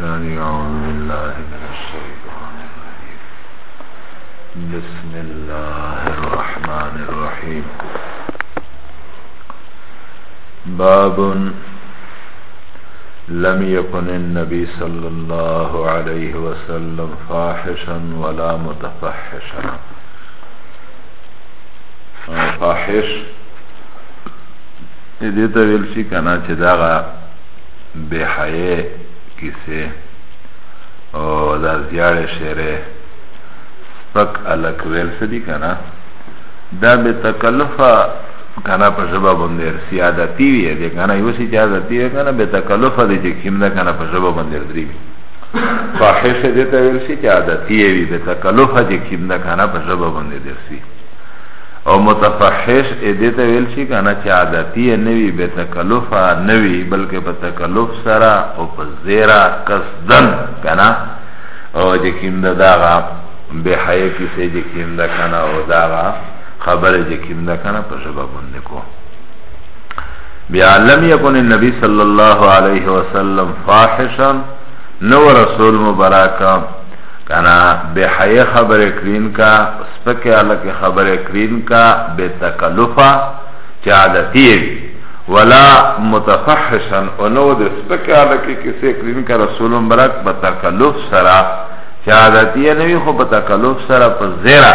الله الله من الشيطان الرجيم بسم الرحمن الرحيم باب لم يكن النبي صلى عليه وسلم فاحشا ولا متفحشا فاحش دې ته ویل شي کنه چې داغه بے حیا کیسه او دا زیاړ شعره سپک الک ویل سدي کنه دا به تکلفه کنه په ژبه باندې سیادتی وی دی کنه یو سی چې عادت دی کنه به تکلفه دی چې کیم نه کنه په ژبه باندې درې فاحشه دې ته ویل شي چې عادتي وي به تکلف دې کینده کنه په ژبه باندې درسي او متفحش دې ته ویل شي کنه چې عادتي نه وي به تکلف نه وي بلکې په تکلف سره او په زیرا قصدن کنه او دې کینده داغه به حیا کې سي دې کینده کنه او داغه خبره دې کینده کنه په ژبه باندې کو بیا لم یکن النبی صلی الله علیه وسلم فاحشا نو رسول مبارک کنا به حی خبر کرین کا سپک الک خبر کرین کا به تکلفا چادتی ولا متفحشا انو د سپک الک کسی کرین کا رسول مبارک به تکلف سرا چادتی نوی خو به تکلف سرا په زیرا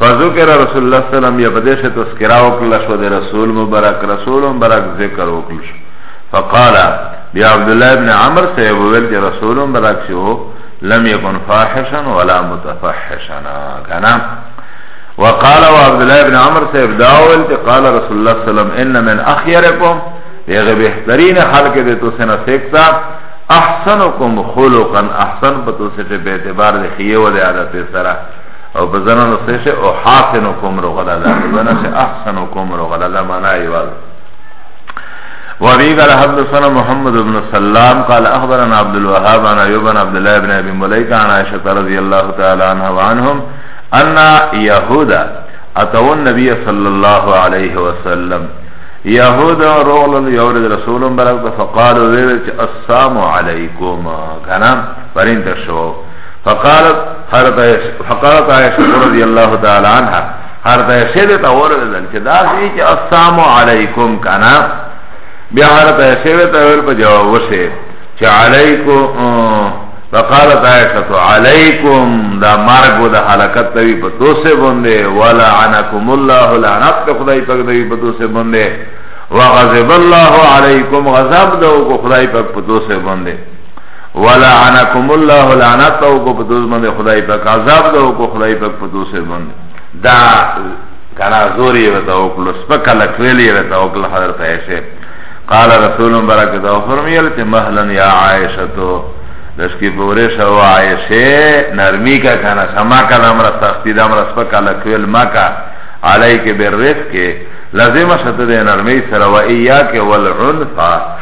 فذکر رسول الله صلی الله علیه وسلم یا پدې شه تذکرہ وکړه شو د رسول مبارک رسول مبارک ذکر وکړ شو فقال بیا عبد الله ابن عمر سے ویل چې رسول مبارک شو لم يكن فاحشا ولا متفحشا کنا وقال عبد الله ابن عمر سے داول کہ قال رسول الله صلی الله علیه وسلم ان من اخيركم یغه بهترین خلق دې تو سنا سیکتا احسنکم خلقا احسن پتو سے به اعتبار دې خیو دې عادت سره او په زنه نو سه شه او حاسن کوم رو غلا ده په زنه شه احسن کوم رو غلا ده معنا یې واده وابي قال حدثنا محمد بن سلام قال اخبرنا عبد الوهاب عن ايوب بن عبد الله بن ابي مليكه عن عائشه رضي الله تعالى عنها وعنهم ان يهودا اتوا النبي صلى الله عليه وسلم يهودا رغل يورد رسول برك فقالوا ويرت السلام عليكم كان فرين تشو فقالت حضرت فقالت عائشہ رضی اللہ تعالی عنہ حضرت عائشہ دے تا ور دل کہ دا سی کہ السلام علیکم کنا بیا حضرت عائشہ دے تا ور پہ جواب وشے کہ علیکم فقالت عائشہ تو علیکم دا مرگ دا حلقت تبی پہ تو سے بندے ولعنکم اللہ لعنت کا خدای پاک تبی پہ تو سے بندے وغضب اللہ علیکم غضب دو کو خدای پاک پہ تو سے بندے ولعنکم الله لعنت او کو پتوز باندې خدای پاک عذاب دو کو خدای پاک پتوز باندې دا کنا زوری وتا او کل سپک لکویلی وتا او کل حضرت عائشہ قال رسول مبارک دا فرمیل چې مهلا یا عائشہ تو دسکی پوره شو عائشہ نرمی کا کنا سما کا امر سختی دا امر سپک لکویل ما کا علیک بالرفق لازم شته د نرمی سره و ایاک والعنف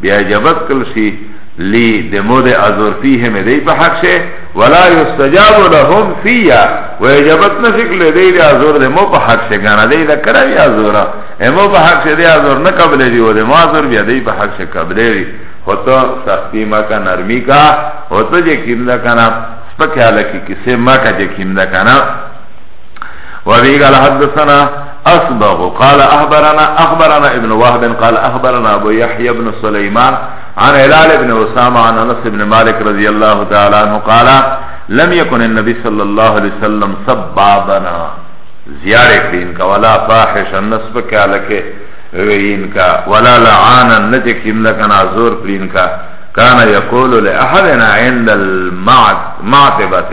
بیا جبت کل شی لی دمو ده ازور فیه می دی پا حق شه ولا یستجاب لهم فیه و اجابت نشکل دی دی ازور ده مو پا حق شه گانا دی ده کراوی ازورا امو پا حق شه دی ازور نکبلی دی و ده مو ازور بیا دی پا حق شه کبلی دی خطو سختی مکا نرمی کا خطو جه کم ده کنا سپکی حالا کی کسی مکا جه کم ده کنا و بیگال حدثنا أصبغ قال أخبرنا أخبرنا ابن وهب قال أخبرنا أبو يحيى بن سليمان عن هلال بن أسامة عن أنس بن مالك رضي الله تعالى عنه قال لم يكن النبي صلى الله عليه وسلم سبابنا زیارے کرین کا ولا فاحشا نسب کا لکے وین کا ولا لعانا نجکیم لکنا زور کرین كان يقول لأحدنا عند المعتبة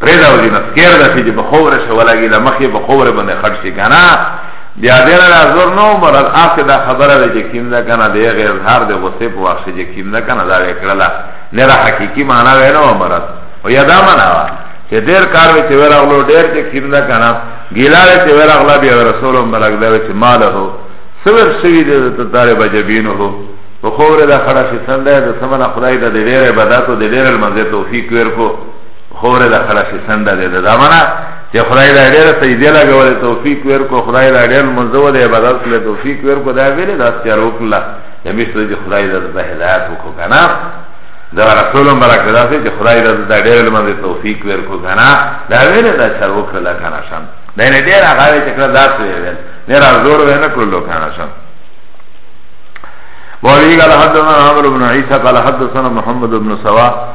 پریدا وزی نسکیر دا سی جی بخوره شه ولگی دا مخی بخوره بنده خط شی کنا بیا دینا دا زور نو مرد آخی دا خبره دا جی کم دا کنا دا یغی اظهار دا غصه پو وقت جی کم دا کنا دا وکرلا نرا حقیقی مانا وینو مرد و یدا مانا وا چه دیر کار وی چه ویر اغلو دیر جی کم دا کنا گیلا وی چه ویر اغلا بیا رسولم بلک دا وی چه مالا ہو سور شوی دا تا تاری بجبینو ہو و خوره دا خدا شی سنده دا سمنا خدای دا دیر عباداتو دیر المنزه توفیق ورکو خوره دا خلا شیسن دا دیده دا منا چه خدای دا دیر سجده لگه ولی توفیق ورکو خدای دا دیر منزو ده عبادت کلی توفیق ورکو دا ویلی دا سیارو کلا نمیشتو چه خدای دا دا هدایت وکو کنا دا رسولم برا کدا سی چه خدای دا دا دیر لمن توفیق ورکو کنا دا ویلی دا سیارو کلا کنا شم دا اینه دیر آقاوی چکر دا سی ویلی دیر آزور ویلی کلو کنا شم وابي قال حدثنا عمرو بن عيسى قال حدثنا محمد بن سوا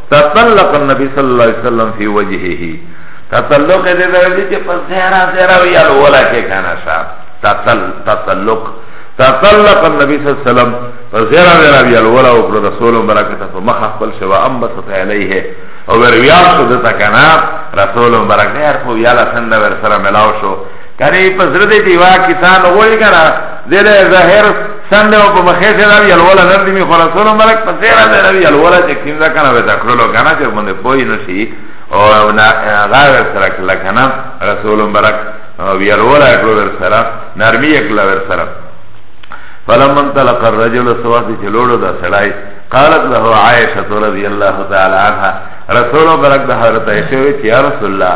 تطلق النبي صلى الله عليه وسلم في وجهه تطلق دې درځي چې په زهرا زهرا ویل ولا کې کنه صاحب تطل تطلق تطلق النبي صلى الله عليه وسلم په زهرا زهرا ویل ولا او رسول برکته په مخ خپل شوا انبت عليه او ور ویل شو دته کنه رسول برکته هر په ویل څنګه ور سره ملاو شو کنی په زړه دې کې وا کیسه نه وړي کنه دې له ظاهر سند او په مخې سره دی الولا نن دې خو رسول مبارک په سره دې دی الولا چې کیمدا کنه وې تکړلو کنه چې باندې پوي نشي او نه غاور سره کله کنه رسول مبارک وی الولا کړو ور سره نرمي کړو ور سره فلمن تلقى الرجل سواد چې لوړو دا سړای قالت له عائشه رضی الله تعالی عنها رسول مبارک د حضرت عائشه چې یا رسول الله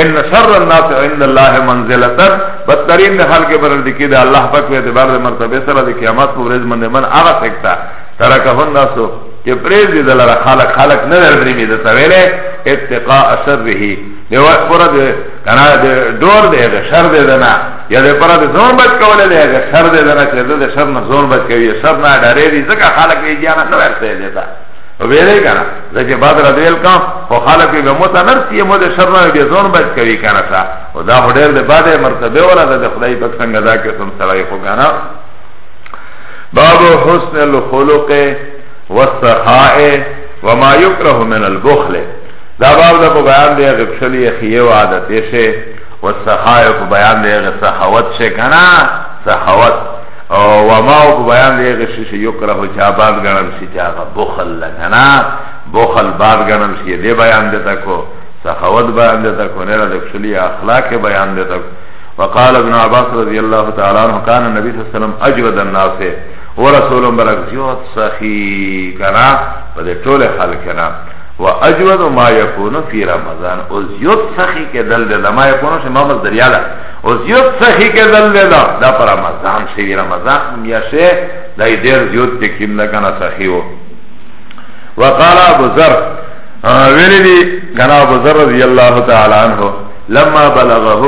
ان شر الناس عند الله منزلتا بدترین د خلق پر دکی د الله پاک په اعتبار د مرتبه سره د قیامت پر ورځ باندې من هغه سکتا ترکه الناس چې پرې دې دلاره خلق خلق نه درې می د سویلې اتقاء شره دیو پر دې کنا دې دور دې د شر دې دنا یا دې پر دې زون بچ کولې دې د شر دې دنا چې دې شر نه زون بچ کوي شر نه ډارې دې ځکه خلق یې جان نه ورته دیتا ویلې کنه ځکه بعد را دیل کا خو خلک به مت نر سی مو د شر نه به ځون بچ کوي کنه تا او دا هډر د بعد مرتبه ولا د خدای پاک څنګه دا کې سم سره خو کنه باب حسن الخلق والسخاء وما يكره من البخل دا باب دا په بیان دی غفشلی خیو عادت شه والسخاء په بیان دی غ سخاوت شه کنه سخاوت وما او بیان دی هغه شی چې یکره چې آباد غنم شي چې هغه بخل لګنا بخل باد غنم شي دی بیان دی تکو سخاوت بیان دی تکو نه د خلی اخلاق بیان دی تکو وقال ابن عباس رضی الله تعالی عنہ کان نبی صلی الله علیه وسلم اجود الناس ورسول برک زیوت سخی کنا په ټول خلق کنا و اجود ما یکون فی رمضان او زیوت سخی کې دل دل ما یکون چې ما مزدریاله او زیوت سخی که دل لیلا دا پر رمضان شوی رمضان میاشه دا دیر زیوت چه کم نکنه سخی و وقال ابو ذر ویلی دی کنا ابو ذر رضی اللہ تعالی عنہ لما بلغه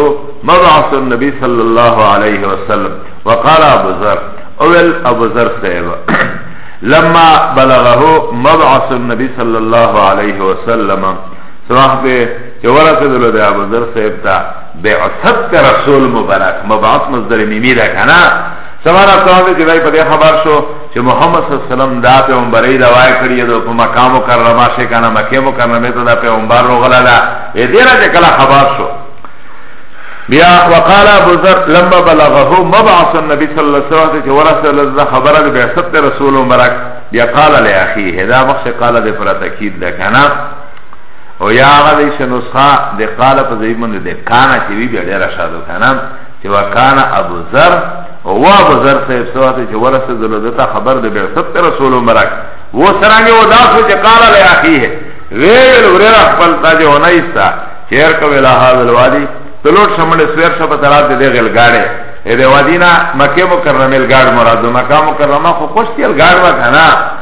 مبعث النبی صلی اللہ علیہ وسلم وقال ابو ذر اول ابو ذر صحیبا لما بلغه مبعث النبی صلی اللہ علیہ وسلم سواح پہ چورا سے دلو دے ابو ذر صحیب تا بعثت رسول مبارک مبعث مصدر میمی ده کنه سمانا سلام دی جدائی پا دی خبر شو چه محمد صلی اللہ علیہ وسلم دا پیغمبری دوائی کریه دو پا مقام کرنما شی کنه مکی مکرنمی تا دا پیغمبر رو غلا دا وی دیره چه کلا خبر شو بیا وقال ابو ذر لما بلغه مبعث النبي صلى الله عليه وسلم چه ورسل لذا خبر دی بعثت رسول مبارک بیا قال لأخیه دا مخش قال دی پر تکید ده کنه او یا هغه دی چې نسخه د قال په ځای باندې د کانا چې وی بیا ډېره شاده کنه چې وکانا ابو ذر او وا ابو ذر صاحب سواته چې ورسه دلته خبر د بعثت رسول مبارک و سرانګه و داسو چې قال له اخیه ویل ورا خپل تاج و نایستا چیر کو ویلا هاذ الوادی تلوټ شمل سویر شپ ترات دې غل گاړې اې د وادینا مکه مکرمه ال گاډ مراد مکه مکرمه خو خوشتي ال گاډ وکنه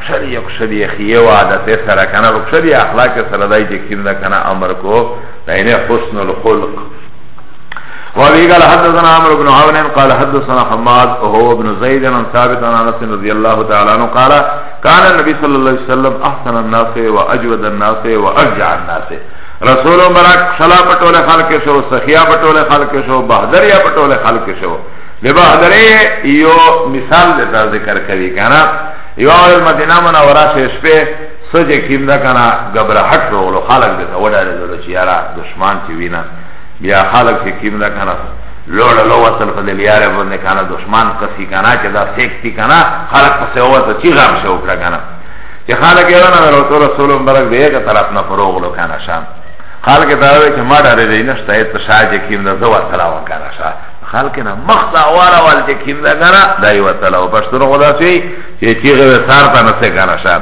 کشری یا کشری خیه و عادت سره کنه و کشری اخلاق سره دای چه کم ده کنه امر کو دینه حسن الخلق وابي قال حدثنا عمرو بن عون قال حدثنا حماد وهو ابن زيد عن ثابت عن انس رضي الله تعالى عنه قال كان النبي صلى الله عليه وسلم احسن الناس واجود الناس وارجع الناس رسول مبارک صلا پټوله خلق شو سخیا پټوله خلق شو بہدریا پټوله خلق شو لبہدری یو مثال دیتا ذکر کوي کنه یو اول مدینه منوره شه شپه سجه کیم دا کنه غبرهټ رولو خلق به ته وډاره دلو چې یارا دشمن چې وینا بیا خلق چې کیم دا کنه لوړ لو وصل په دې یاره باندې کنه دشمن کسي کنه چې دا سیکتی کنه خلق په سیو ته چی غم شو کړه کنه چې خلق یې ونه رسول رسول مبارک به یک طرف نه فروغلو کنه شام خلق ته وایي چې ما ډاره دینه شته ته شاجه کیم دا زو سره وکړه خلق نه مخ دا واره وال چې کیم دا کنه دا یو تعالی او پښتون خدا سي چې چیغه سار ته نه کنه شار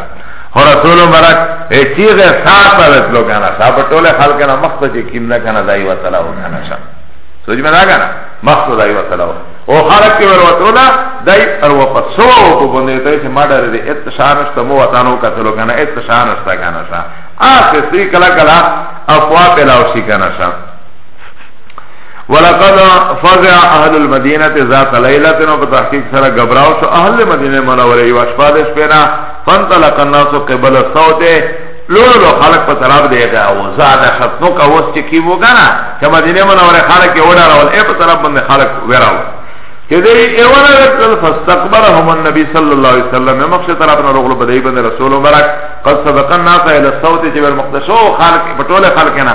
هو رسول مبارک ای چیغه سار ته وتلو کنه صاحب ټول خلق نه مخ ته چې کیم دا کنه دا یو تعالی او کنه شار سوچ مې دا کنه مخ ته دا یو تعالی او خلق کې ور وتلو دا دای پر و پسو کو باندې ته چې ما ډېر دې اتشار است مو وطنو کتلو کنه اتشار است کنه شار اخ سری کلا کلا افوا پلاو شي کنه شار ولقد فزع اهل المدینه ذات لیلت نو په تحقیق سره غبراو شو اهل مدینه منوره یو شپه د شپه نه فانطلق الناس قبل الصوت لولو خلق په طرف دی دا او زاد شتنو کا وس چې کی وګنا چې مدینه منوره خلق یې وډا راول اے په طرف باندې خلق وراو چې دې ایوانا رسول فاستقبلهم النبي صلى الله عليه وسلم مخشه طرف نه رغلو بدای باندې رسول مبارک قد سبقنا الى الصوت چې ور مقدسو خلق په ټوله خلق نه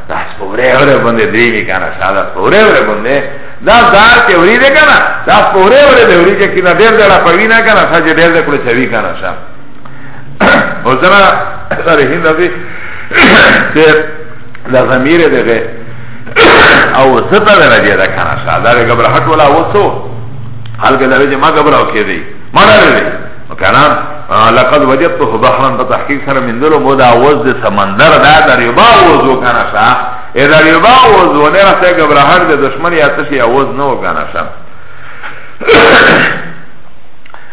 دا سپوره وره بنده دریمی کانا شا دا سپوره وره بنده دا دار چه وری ده کانا دا سپوره وره ده وری چه کنا دیر دیر پوی نا کانا شا چه دیر دیر کلو چوی کانا شا او زنا سر هند ازی چه دا زمیر ده غی او ستا ده رجی ده کانا شا دا ده گبر حق ولا وصو حال که دا ویجه ما گبر او که دی ما نره دی وکنا لقد وجدته بحرا په تحقیق سره مندلو مو دا وز د سمندر دا د ربا وز وکنا شا اې د ربا وز ونه راته غبرهر د دشمن یا تشي وز نه وکنا شا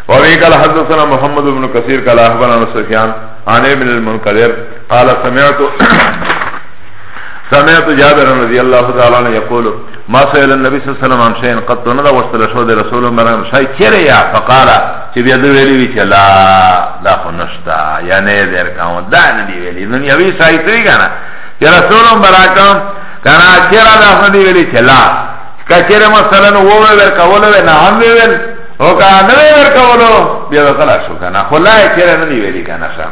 وفي قال حدثنا محمد بن كثير قال أخبرنا سفيان عن ابن المنقذر قال سمعت سمعت جابر رضي الله تعالى عنه يقول ما سئل النبي صلی الله علیه وسلم عن شيء قد نه دا وستل شو د رسول مرام شای چیرې یا فقال چې بیا دوی ویلی چې لا دا خو نشتا یا نه در کاو دا نه دی ویلی نو یوی شای تری کنه چې رسول مراکم کنه چیرې دا نه دی ویلی چې لا کچره مثلا و ور کول و نه هم ویل او کا نه ور کول بیا دا کلا شو کنه خلای چیرې نه دی ویلی کنه شام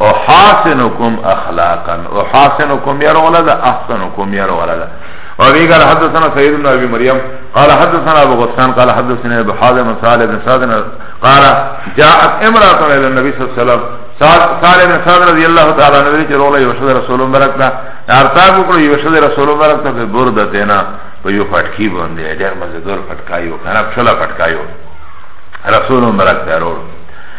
احاسنکم اخلاقا احاسنکم ير ولد احسنکم ير ولد وابي قال حدثنا سيد بن ابي مريم قال حدثنا ابو غسان قال حدثنا ابو حازم بن سالم بن سعد قال جاءت امراه الى النبي صلى الله عليه وسلم سالم بن سعد رضي الله تعالى عنه چې روله یو شذ رسول مبارک دا ارتاب کړو یو شذ رسول مبارک ته برده تینا په یو فټکی باندې ډېر مزه دور فټکایو کنه پښلا فټکایو رسول مبارک ته روله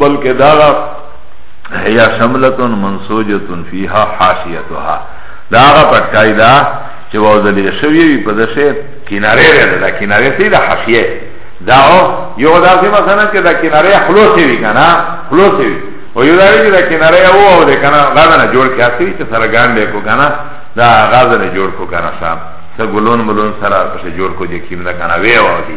بلکه داغا هيا شملة منسوجة فيها حاشيتها داغا پتکای دا چه ووزلی شوی وی پدشه کناره رده دا کناره سی دا حاشیه داو یو داسی مثلا چه دا کناره خلوسی وی کنا خلوسی وی و یو داری چه دا کناره او او ده کنا غازنه جوړ کسی چه سرگان ده کو کنا دا غازنه جوړ کو کنا شام سه گلون ملون سرا پشه جوړ کو جه کم ده کنا وی او دی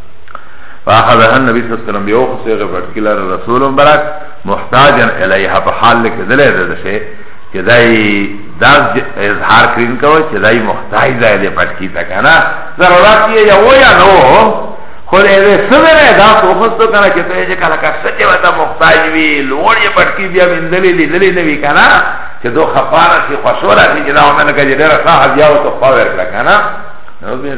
فاخذها النبي صلى الله عليه وسلم بيو خسيغه فرقيلا رسول مبارك محتاجا اليها په حال کې دلې ده شي چې دای دا اظهار کړین کو چې دای محتاج دی دې پټ کی تا کنه ضرورت یې یو یا نو خو دې سمره دا خو خو کنه چې ته یې کله کا سچې وتا محتاج وی لوړ یې پټ کی بیا مندلې لیدلې نه وی کنه چې دو خفاره شي خوشوره شي چې دا ومنه کې ډېر ښه حاجیاو ته خو ورکړه کنه نو به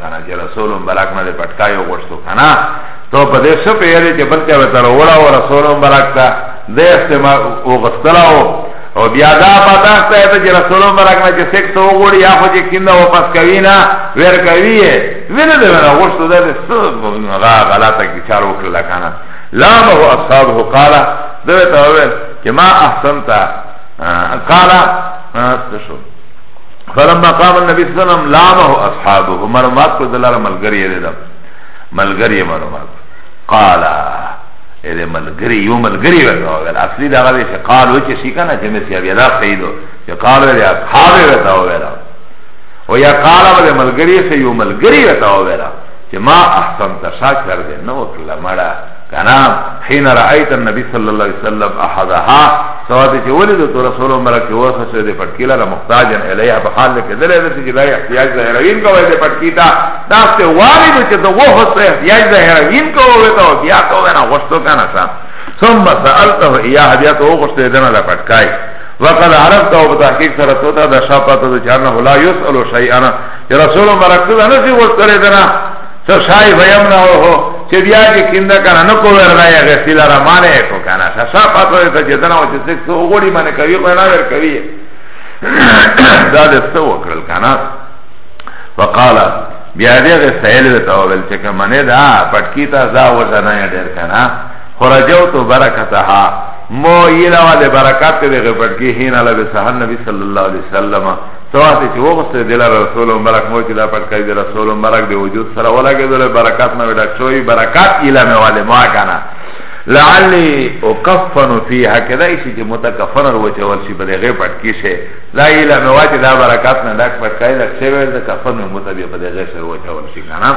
کنه چې رسول مبارک نه دې پټکای وغوښتو کنه تو په دې څه په یاد کې بلکې به تر وړا او رسول مبارک ته د استعمال او غستلاو او بیا دا پتا ته چې رسول مبارک نه چې سکس وغوړي یا خو چې کیندا واپس کوي نه ور کوي وینه دې نه غوښتو دې څه غا غلطه کې چار وکړه کنه لا به اصحابه قال دوی ته وویل چې ما احسنت قال استشهد فلما قام النبي صلى الله عليه وسلم لامه اصحابه معلومات کو دلار ملګری دی دا ملګری معلومات قال اله ملګری یو ملګری وکاو اصلي دا غوي چې قال و چې شي کنه چې مې سیابیا دا خیدو چې قال له اصحاب وکاو ولا او یا قال له ملګری سه یو ملګری وکاو ولا چې ما احسن تشاکر دې نو کله مړه کنا حين رايت النبي صلى الله عليه وسلم احدها سواد چې ولید تو رسول عمر کې ورخه شه دې پټکی لره محتاجن الیه په حال کې دلې دې چې دا احتیاج ده روین کوي دې پټکی تا دا ته والد چې دا وه سره احتیاج ده روین کوي ته بیا کوي نه غوښتو کنه سم ثم سالته اياه بیا ته غوښتې دنه لا پټکای وقد عرفت او بتحقیق سره تو دا د شاپته د چانه لا يسالو شيئا رسول عمر کې نه سی ورته دنه تو شای ویم نه هو چه بیا که کنده کنه نکو ورده یا غسی لرا مانه اکو کنه شا پتو دیتا چه دنو چه سک سو غوڑی منه کوی خوی ناور کوی دا دستو وکرل کنه وقالا بیا دیغه سهل دیتا وبل چه که منه دا پتکی تا دا وزنه یا دیر کنه خرجو تو برکتها مو ایلا و ده برکات ده غفت کی حین علا بسحر نبی صلی اللہ علیہ وسلم سواسی چه وغسته دلار رسول مبرک مو چه دا پتکای دی رسول مبرک دی وجود سره ولگه دل برکات نو ډک شوی برکات ایلا می والی ما کنا لعلی اکفن فیها کدا ایسی چه متکفن رو چه ورشی بده غی پتکی شه لا ایلا می والی دا برکات نو ډک پتکای ډک شوی دا کفن نو متبی بده غی سره وچه ورشی کنا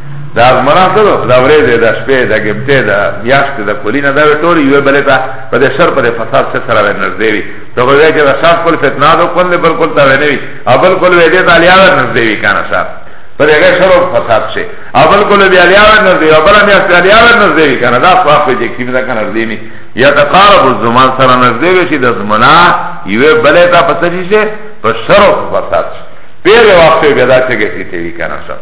دا ازمرا سره دا ورې دې دا شپې دا ګپته دا میاشت دا کولینا دا ټول یو بل ته په دې شر په دې فساد سره سره ورنږدې وي ته وایې چې دا شاف کول فتنه دو کول دې بل کول تا ونه وي اول کول وې دې تعالی ورنږدې وي کنه شاف په دې غیر شر فساد شي اول کول بیا لیا ورنږدې او بل میاشت لیا ورنږدې وي کنه دا صاف دې کې دا کنه دې نه یا تقارب الزمان سره نږدې وي چې د زمنا یو بل ته پسې شي په شر فساد شي پیره وقت بیا دا چې کې تی وی کنه شاف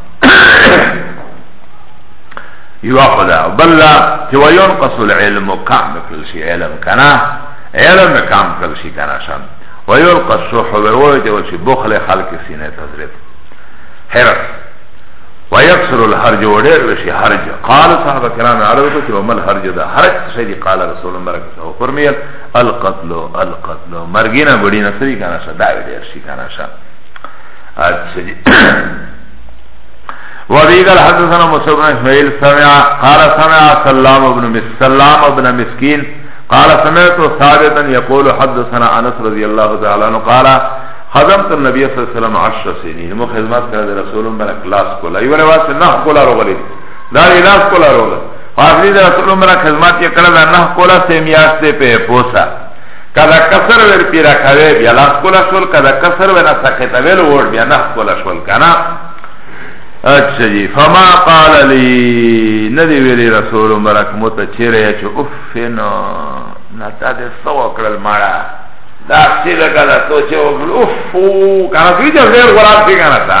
یوا خدا بلا چې وایون قصول علم کم کړل شي علم کنا علم کم کړل شي کنا شان وایون قصو حضور وای چې چې بخل خلق سینه تزرب حرف ويكسر الحرج ودير وشي حرج قال صحابه كرام عربي كتب وما الحرج ده حرج سيدي قال رسول الله بركة الله فرميل القتل القتل مرگینا بڑی نصری کانا شا دعوی دیر شی کانا شا اچھا جی وابي قال حدثنا موسى بن اسماعيل سمع قال سمع سلام بن سلام بن مسكين قال سمعت ثابتا يقول حدثنا انس رضي الله تعالى عنه قال خدمت النبي صلى الله عليه وسلم 10 سنين مو خدمت کرد رسول برا کلاس کولا یو روایت نه کولا روغلی دا لاس کولا روغلی اخری رسول برا خدمت کرد نه کولا سیمیاست په پوسا کدا کسر ور پیرا کوي بیا لاس کولا شول کدا کسر ور سخته ویل ور بیا نه کولا شول کنه اچھا جی فما قال لی ندی ویلی رسول مبرک مت چیرے چ افن نتا دے سو کړل ماڑا دا سی لگا دا تو چ افو کنا کی جو زیر غرا سی کنا تا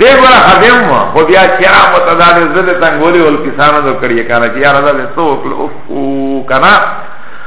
زیر غرا خدم ہو بیا چرا مت دا دے زل تنگولی ول کسانو دو کڑی کنا کی یار دا سو کړل افو کنا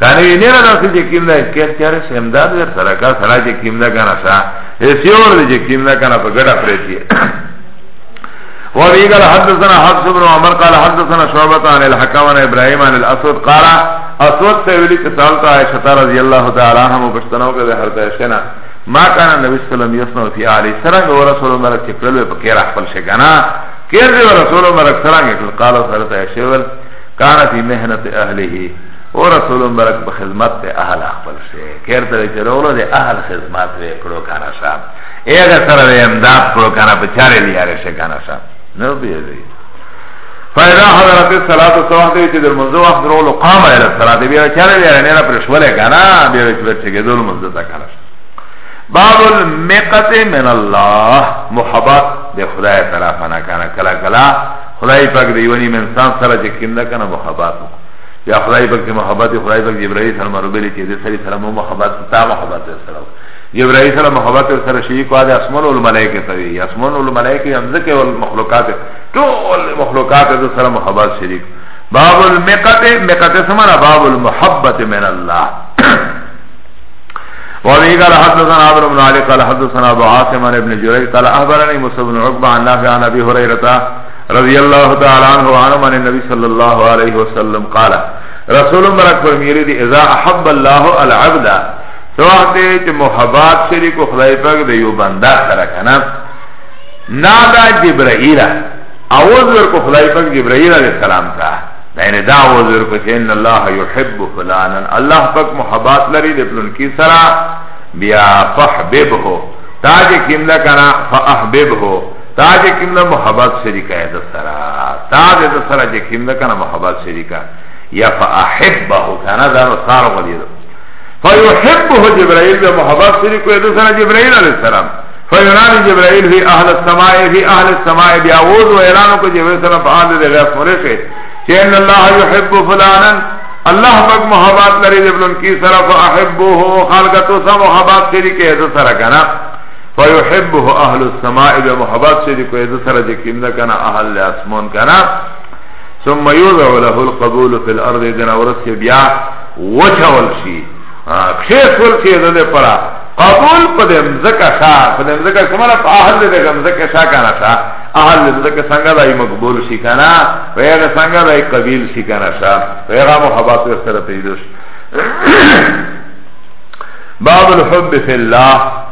کانه یې نه راځي چې کیم دا اسکر چاره سه امداد ور سره کا سره چې کیم دا کنه شا سیور دې چې کیم دا کنه په ګډه پرېږي وابي قال حدثنا حفص بن عمر قال حدثنا شعبة عن الحكم عن ابراهيم عن الاسود قال اسود سيولي تسالت عائشة رضي الله تعالى عنها مبشتنو كده حرط عائشنا ما كان النبي صلى الله عليه وسلم يصنع في آله سرنگ ورسول مرک چکلل وی پکیر اخفل شگنا کیر دی ورسول مرک سرنگ قال سرط عائشة كان في مهنة اهله او رسول مبارک په خدمت ته اهل خپل شي کیر ته چې رولو د اهل خدمت وې کړو کنه شا ایغه سره د امداد کړو کنه په چارې لیاره شي کنه شا نو به دی فإذا حضرت الصلاة صبح دی چې د منځو وخت رولو قام الى الصلاة بیا چارې لیاره نه پر شوله کنه بیا چې ورته کې دول منځو ته کنه باب المقت من الله محبت د خدای طرفه نه کنه کلا کلا خدای پاک دیونی انسان سره چې کیندا کنه محبت وکړي یا خدای پاک چې محبت خدای پاک جبرائیل سره مربلی چې د سړي سره مو محبت تا محبت سره جبرائیل سره محبت سره شي کو د اسمان او ملائکه ته وي اسمان او ملائکه هم ځکه او مخلوقات ټول مخلوقات د سره محبت شریک باب المقت مقت سمرا باب المحبت من الله وابي قال حدثنا عمرو بن علي قال حدثنا ابو عاصم عن ابن جريج قال اخبرني موسى بن عقبه عن نافع عن ابي هريره رضی اللہ تعالی عنہ وعنم عن النبی صلی اللہ علیہ وسلم قال رسول مبرک فرمیلی دی اذا احب اللہ العبد سواحتے چه محبات شریک و خدای پاک دی یو بندہ سرکنا نادا جبرائیل آواز ورکو خدای پاک جبرائیل علیہ السلام تا یعنی دا آواز ورکو چه ان اللہ یحب فلانا اللہ پاک محبات لری دی پلن کی سرا بیا فحبب ہو تاجی کم لکنا فاحبب ہو تا چې کوم د محبت شریکه یې د سره تا دې د سره چې کوم د کنه محبت شریکه یا فاحبه کنه دا نو سار غلی ده فیحبه جبرائیل به محبت شریکه یې د سره جبرائیل علیه السلام فیران جبرائیل فی اهل السماء فی اهل السماء بیا ووز و اعلان کو جبرائیل سلام په اند دې غیث مورې شي چې ان الله یحب فلانا الله پاک محبت لري د بلن کی سره فاحبه خلقته سره محبت شریکه یې د سره کنه فیحبه اهل السماء به محبت شي د کوی سره چې کینده کنه اهل اسمان کنه ثم يوضع له القبول في الارض دنا ورس بیا وچول شي کښې ول شي د پرا قبول پدې مزکه شا پدې مزکه کومه په اهل دې مزکه شا کنه شا اهل مزکه څنګه دای مقبول شي کنه ویغه څنګه دای قبیل شي کنه شا ویغه محبت سره پیدا شي باب الحب في الله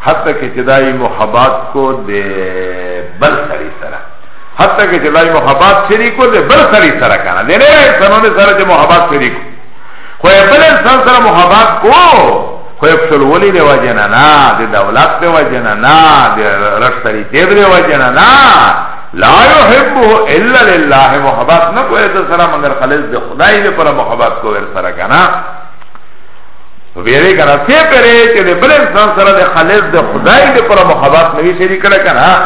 حتی که چه دای محبات کو ده بل سری سره حتی که چه دای محبات سری کو ده بل سری سره کنه ده نه انسانونه سره چه محبات سری کو خوی بل انسان سره محبات کو خوی پسل ولی ده وجنه نا ده دولت ده وجنه نا ده رشتری تیب ده وجنه نا لا يحبه الا لله محبت نه کوي د سره مگر خالص د خدای لپاره محبت کوي سره کنه ویری کنه سی پری چه ده بل انسان سره ده خالص ده خدای ده پر محبت نوی شری کڑه کنه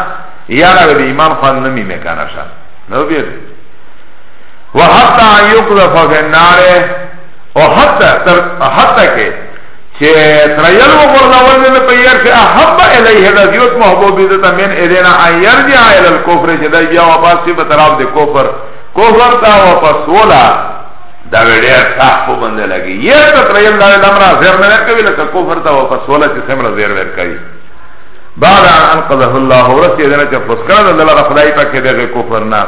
یانا وی ده ایمان خوان نمی مکانه شا نو بیر و حتی یقضف فی النار و حتی تر حتی که چه تریل و غردول ده پیار چه احب الیه ده زیوت محبوبی ده من ایدینا ان یرجع الی الكفر چه ده بیا واپس بطرف ده کفر کفر تا واپس ولا دا ویډیر صاحب په باندې لګي یې ته تر یل دا لمر زیر نه ورکوي لکه کفر ته واپس ولا چې سمره زیر ورکوي بعد ان انقذه الله ورسي دنه چې فسکر د الله خدای په کې دغه کفر نه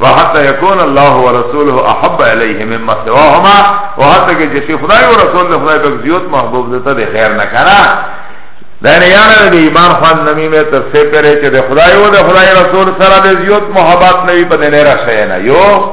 وحتى يكون الله ورسوله احب اليه مما سواهما وحتى کې چې خدای او رسول له خدای په زیات محبوب دته د خیر نه کړه دا نه یاره د ایمان خان نمی مې تر څه پرې چې د خدای او د خدای رسول سره د زیات محبت نه وي په دې نه راشه نه یو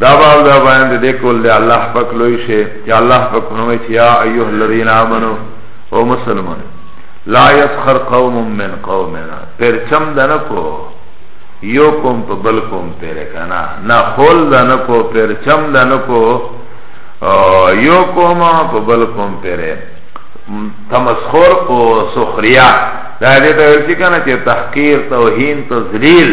دا باب دا بیان دې کول دې الله پاک لوی شي یا الله پاک فرمایي چې یا ایه الذین آمنو او مسلمان لا یسخر قوم من قومنا پرچم دنه کو یو کوم په بل کوم پیر کنا نه خول دنه کو پرچم دنه کو یو کوم په بل کوم پیر تمسخر او سخریا دا دې ته ورچ کنه چې تحقیر توهین تذلیل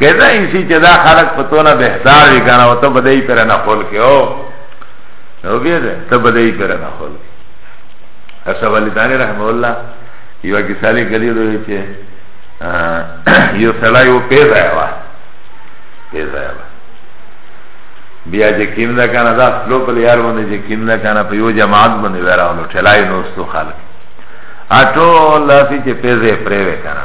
کدا انسی چې دا خلق په تونه بهتار وی کنه او ته بدای پر نه خول کې او نو بیا ده ته بدای پر نه خول کې حسب علی دانی رحم الله یو کی سالی کلی دوی چې یو سړی و پیدا یوا پیدا یوا بیا چې کیم دا کنه دا لو په یار باندې چې کیم دا کنه په یو جماعت باندې وراولو ټلای نو ستو خلک اټول لاسی چې پیزه پرې وکنه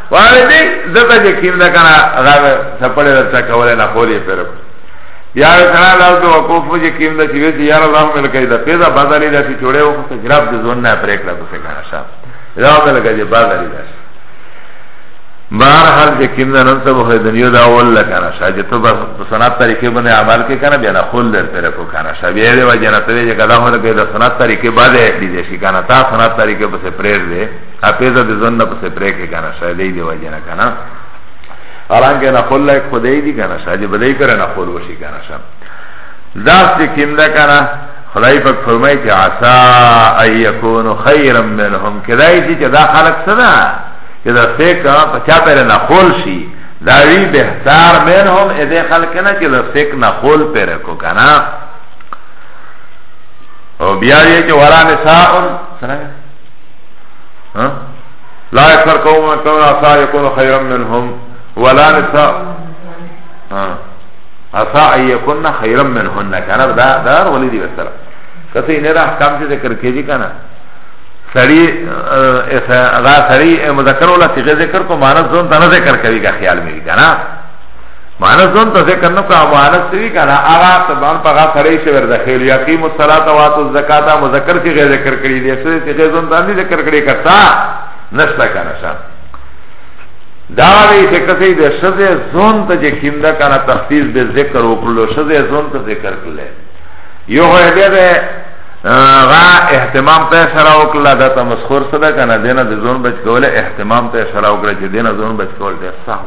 واره دی زتا جه کیم دا کنا غاب سپڑی رتا کولی نخولی پیرک بیار کنا لاز دو وقوفو جه کیم دا چیوی سی یار اللہ ملکی دا پیدا بازاری دا سی چوڑے وقت جراب دی زون نا پریک لگو سی کنا شا دا ملکی جه بازاری دا سی بار حال جه کیم دا ننسا بخوی دنیو دا اول لکنا شا جه تو سنات طریقه بنی عمال که کنا بیانا خول در پیرکو کنا شا بیار دی و جنتوی جه کدا ہو لکی دا سنات طریقه بازاری دی شی کنا تا سنات طریقه بس پریر دی اپیزا دی زن نا پسی پریکی کنا شایدی دی وجه نا کنا حالانکه نخول لایک خدای دی کنا شا جی بدای پر نخول وشی کنا شا داس چی کم دا کنا خدای پاک فرمای چی عسا ایکونو خیرا منهم کدای چی چی دا خلق سنا چی دا سیکا پچا پر نخول شی داوی بهتر منهم اده خلق نا چی دا سیک نخول پر کو کنا او بیا یه چی ورا نساء سنگه لا يكثر قوم من قوم عسى يكون خيرا منهم ولا نساء عسى ان يكون خيرا منهن كان دا دار ولدي بسر کته نه را احکام چې ذکر کیږي کنه سړی ایسا غا سړی مذکر ولا صيغه ذکر کو مانس زون ته نه ذکر کوي کا خیال مې کنه معنی زون ته ذکر نه کوه مؤنث دی کنه هغه تبان په هغه سره شي ور داخل یقیم الصلاه و اتو الزکات مذکر سی غیر ذکر کړی دی سره سی غیر زون ته ذکر کړی کتا نشتا کنه شا دا وی چې کته دی سزه زون ته چې کیندا کنه تخصیص به ذکر وکړو سزه زون ته ذکر کړل یو هدی ده غا احتمام ته سره وکړه دا تمسخر سره کنه دینه د زون بچ کوله احتمام ته سره وکړه چې دینه زون بچ کول ډیر سخت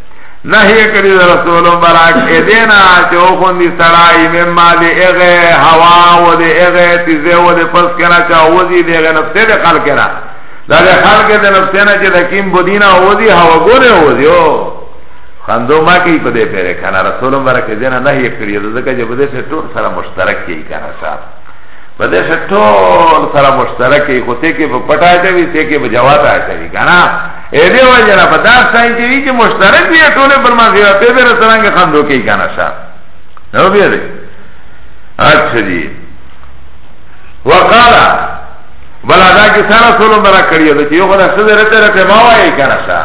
نهی کړی د رسول مبارک ادینا چې او خوندي سړای مما د اغه هوا او د اغه تیزه او د پس کنه چا وځي د اغه نفسه د خلق نه دا د خلق د نفسه نه چې د کیم بودینا وځي هوا ګونه وځي او خندو ما کی په دې پیره کنه رسول مبارک ادینا نهی کړی ځکه چې په دې سره ټول سره مشترک کی کنه صاحب په دې سره ټول سره مشترک کی خو ته کې په پټا دی ته کې په جواب راځي کنه ایده وجنا پا داس ساین چه ایچه مشترک بیه طوله پر ما خیوه پی بیر سرانگه خندو که کانا شا نو بیده اچھا جی وقالا بلا دا که سانا سولو برا کریه دو چه یو خدا سده رته رته ماوائه کانا شا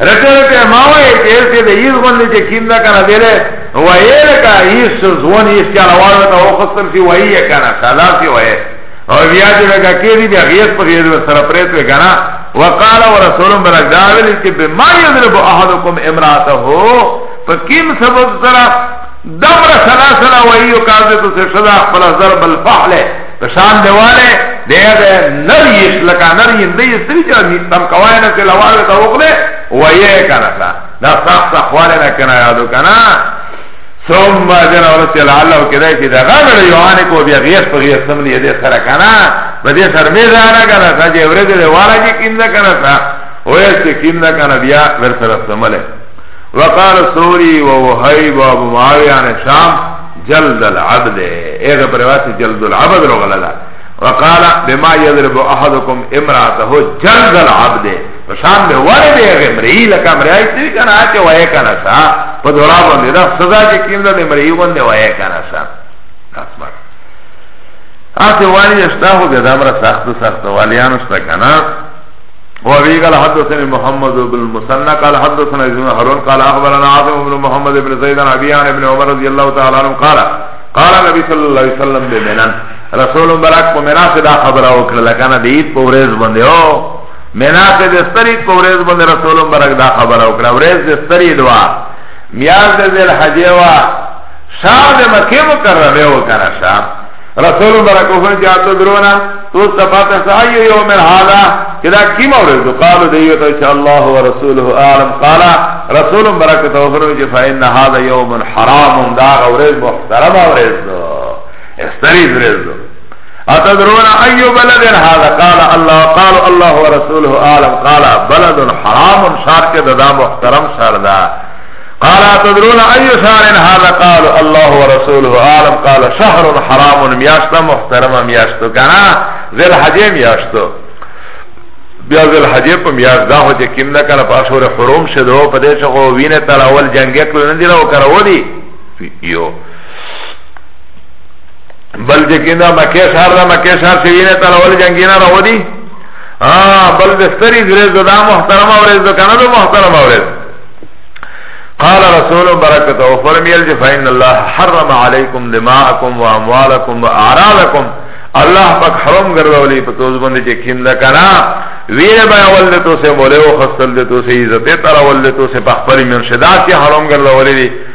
رته رته ماوائه چه ایسی ده ایز غنده چه کیم دا کانا دیره ویه لکا ایس زون ایس کانا وارو تا وخستم سی ویه کانا شا لاسی ویه او بیا چې لګا کېږي بیا غیث په غیث سره پرېت وي کنه وقال ورسول برک دا ویل چې به ما یضرب احدکم امراته په کوم سبب سره دمر سلاسل وایو کازه تو سے صدا خپل ضرب الفحل پشان دیواله دیغه نریش لکا نری دی سری چا تم کوای نه تلواله تا وکړه وایې کنه دا صاحب صحواله نه کنه یادو کنه ثم جنا ورسي لعله كده چې دا غړ یو ان کو بیا غیر په غیر سم نه دې سره کنه په دې سر می زارا کنه تا چې ورته دې والا کې کیندا کنه تا وې چې کیندا کنه بیا ور سره سمله وقال سوري ووهيب وابو معاويه عن شام جلد العبد ايه پر روایت جلد العبد لو غلدا وقال بما يضرب احدكم امراته جلد العبد پشان به وره به هغه مری لکه مری چې کنه چې وای کنه سا په دورا باندې دا سزا چې کیند د مری باندې وای کنه سا اسمر اته والی استاهو به دمر سخت سخت والیان است کنه وابي قال حدثني محمد بن المثنى قال حدثنا ابن هارون قال اخبرنا عاصم بن محمد بن زيد عن ابي عن ابن عمر رضي الله تعالى عنه قال قال النبي صلى الله عليه وسلم بمنن رسول مبارک په مناسبه خبره وکړه لکه نه دیت په ورځ باندې او مناسه د ستری په ورځ باندې رسول مبارک دا خبره وکړه ورځ د ستری دوا میاز د ذل حجه وا شاه د مکه مکرمه وکړه شاه رسول مبارک وفن جاتو درونا تو صفات سعی یوم الحالا کدا کیم اورز قالو دیو تو انشاء الله ورسوله اعلم قال رسول مبارک تو فرمو چې فإن هذا يوم حرام دا اورز محترم اورز دو استری اورز دو اتدرون ای بلد هذا قال الله قال الله ورسوله عالم قال بلد حرام شار کې دا محترم شار دا قال اتدرون ای شار هذا قال الله ورسوله عالم قال شهر حرام میاشت محترم میاشت کنا ذل حجه میاشت بیا ذل حجه په میاشت دا هو چې کیم نه کنه په اشهر حرم شه دو په دې چې خو وینه تر اول جنگ کړو نه دی راو کرو دی یو بل چې کیندا مکه شهر دا مکه شهر چې وینه تعالی ول جنگینا راو دی ا بل د ستری ورځ دا محترمه ورځ ده کنه دا محترمه ورځ قال رسول برکته او فرمیل چې فین الله حرم علیکم دماءکم واموالکم واعراضکم الله پاک حرام ګرځولې په توز باندې چې کیندا کنه ویره به اول له تو سه موله او خپل له تو سه عزت تر اول له تو سه په خپل مرشدات کې حرام ګرځولې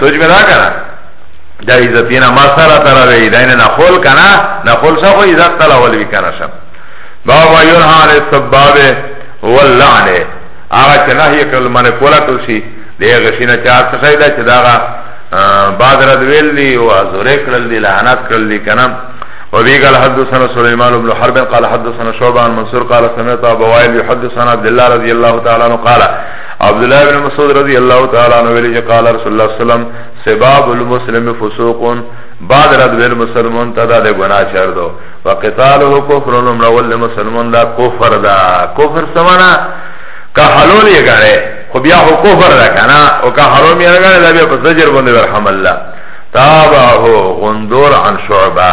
سوچ میں دا کنا دا عزتی نا مسئلہ ترا وی دا انہیں نخول کنا نخول شا خو عزت تلا ولوی کنا شا بابا یونحان سباب واللعن آغا چه نحی کل من کولا کلشی دی غشینا چه آتا شای دا چه دا آغا بعد رد ویل دی و زوره کرل دی لعنات کرل دی کنا وبه قال حدثنا سليمان بن حرب قال حدثنا شعبان منصور قال سمعت ابو وائل يحدثنا عبد الله رضي الله تعالى عنه قال عبد الله بن مسعود رضی الله تعالی عنہ ویلی چې قال رسول الله صلی الله علیه وسلم سباب المسلم فسوق بعد رد ویل مسلمان ته دا ګناه چر دو وقتاله کفر نو ول مسلمان دا کفر دا کفر سمانا کا حلول یې غړې خو بیا هو کفر دا کنه او کا حلول یې غړې دا بیا په زجر باندې ورحم الله تابعه غندور عن شعبه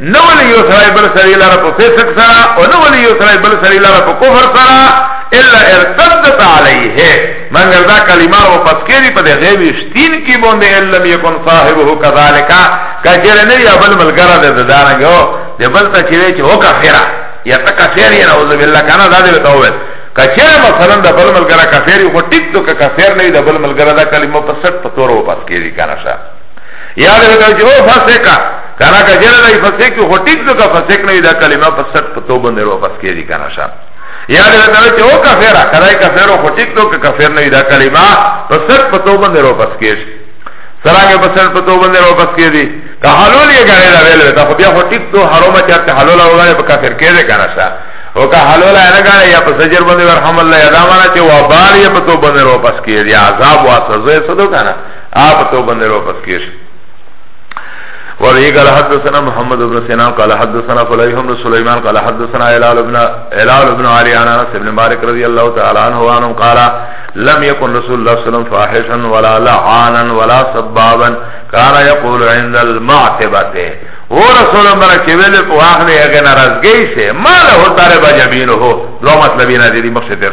نه ولی یو سړی بل سړی لره په فسق سره او نه ولی یو سړی بل سړی لره په کفر سره الا ارتدت علیه مگر دا کلمه او پس کېږي په دې غیب شتین کې باندې علم یکون صاحبه کذالک کجره نه یا بل ملګرا ده دانګو د بل ته چې چې او کافر یا ته کافر یا نعوذ بالله کنه دا دې ته وې کچره مثلا د بل ملګرا کافر یو ټیک تو کافر نه د بل ملګرا دا کلمه په سټ په تور او پس کېږي کنه یاد وکړه چې او فسقا کنا کا جره دای فسق کی خو ټیک نو کا فسق نه دا کلمه په سټ په توبه نه رو پس کېږي کنا شا یاد وکړه چې او کافر کړای کافر خو ټیک نو کا کافر نه دا کلمه په سټ په توبه نه رو پس کېږي سرانګه په سټ په توبه نه رو پس کېږي که حلول یې غړې دا ویل ته خو بیا خو ټیک تو حرامه چرته حلول وغړې په کافر کېږي کنا شا او که حلول نه غړې یا په سجر باندې ورحم الله یا دا معنا چې و بار یې په توبه نه رو پس کېږي عذاب واسه زه سدو کنا آپ تو بندر واپس کیش وابي قال حدثنا محمد بن سنان قال حدثنا فليح بن سليمان قال حدثنا هلال بن هلال بن علي عن انس بن مالك رضي الله تعالى عنه وعنه قال لم يكن رسول الله صلى الله عليه وسلم فاحشا ولا لعانا ولا سبابا كان يقول عند المعتبه ورسول الله چې ویل په اخره هغه ناراضګي سه ما له طالب جبینه دوه مطلبینه دي مخ ته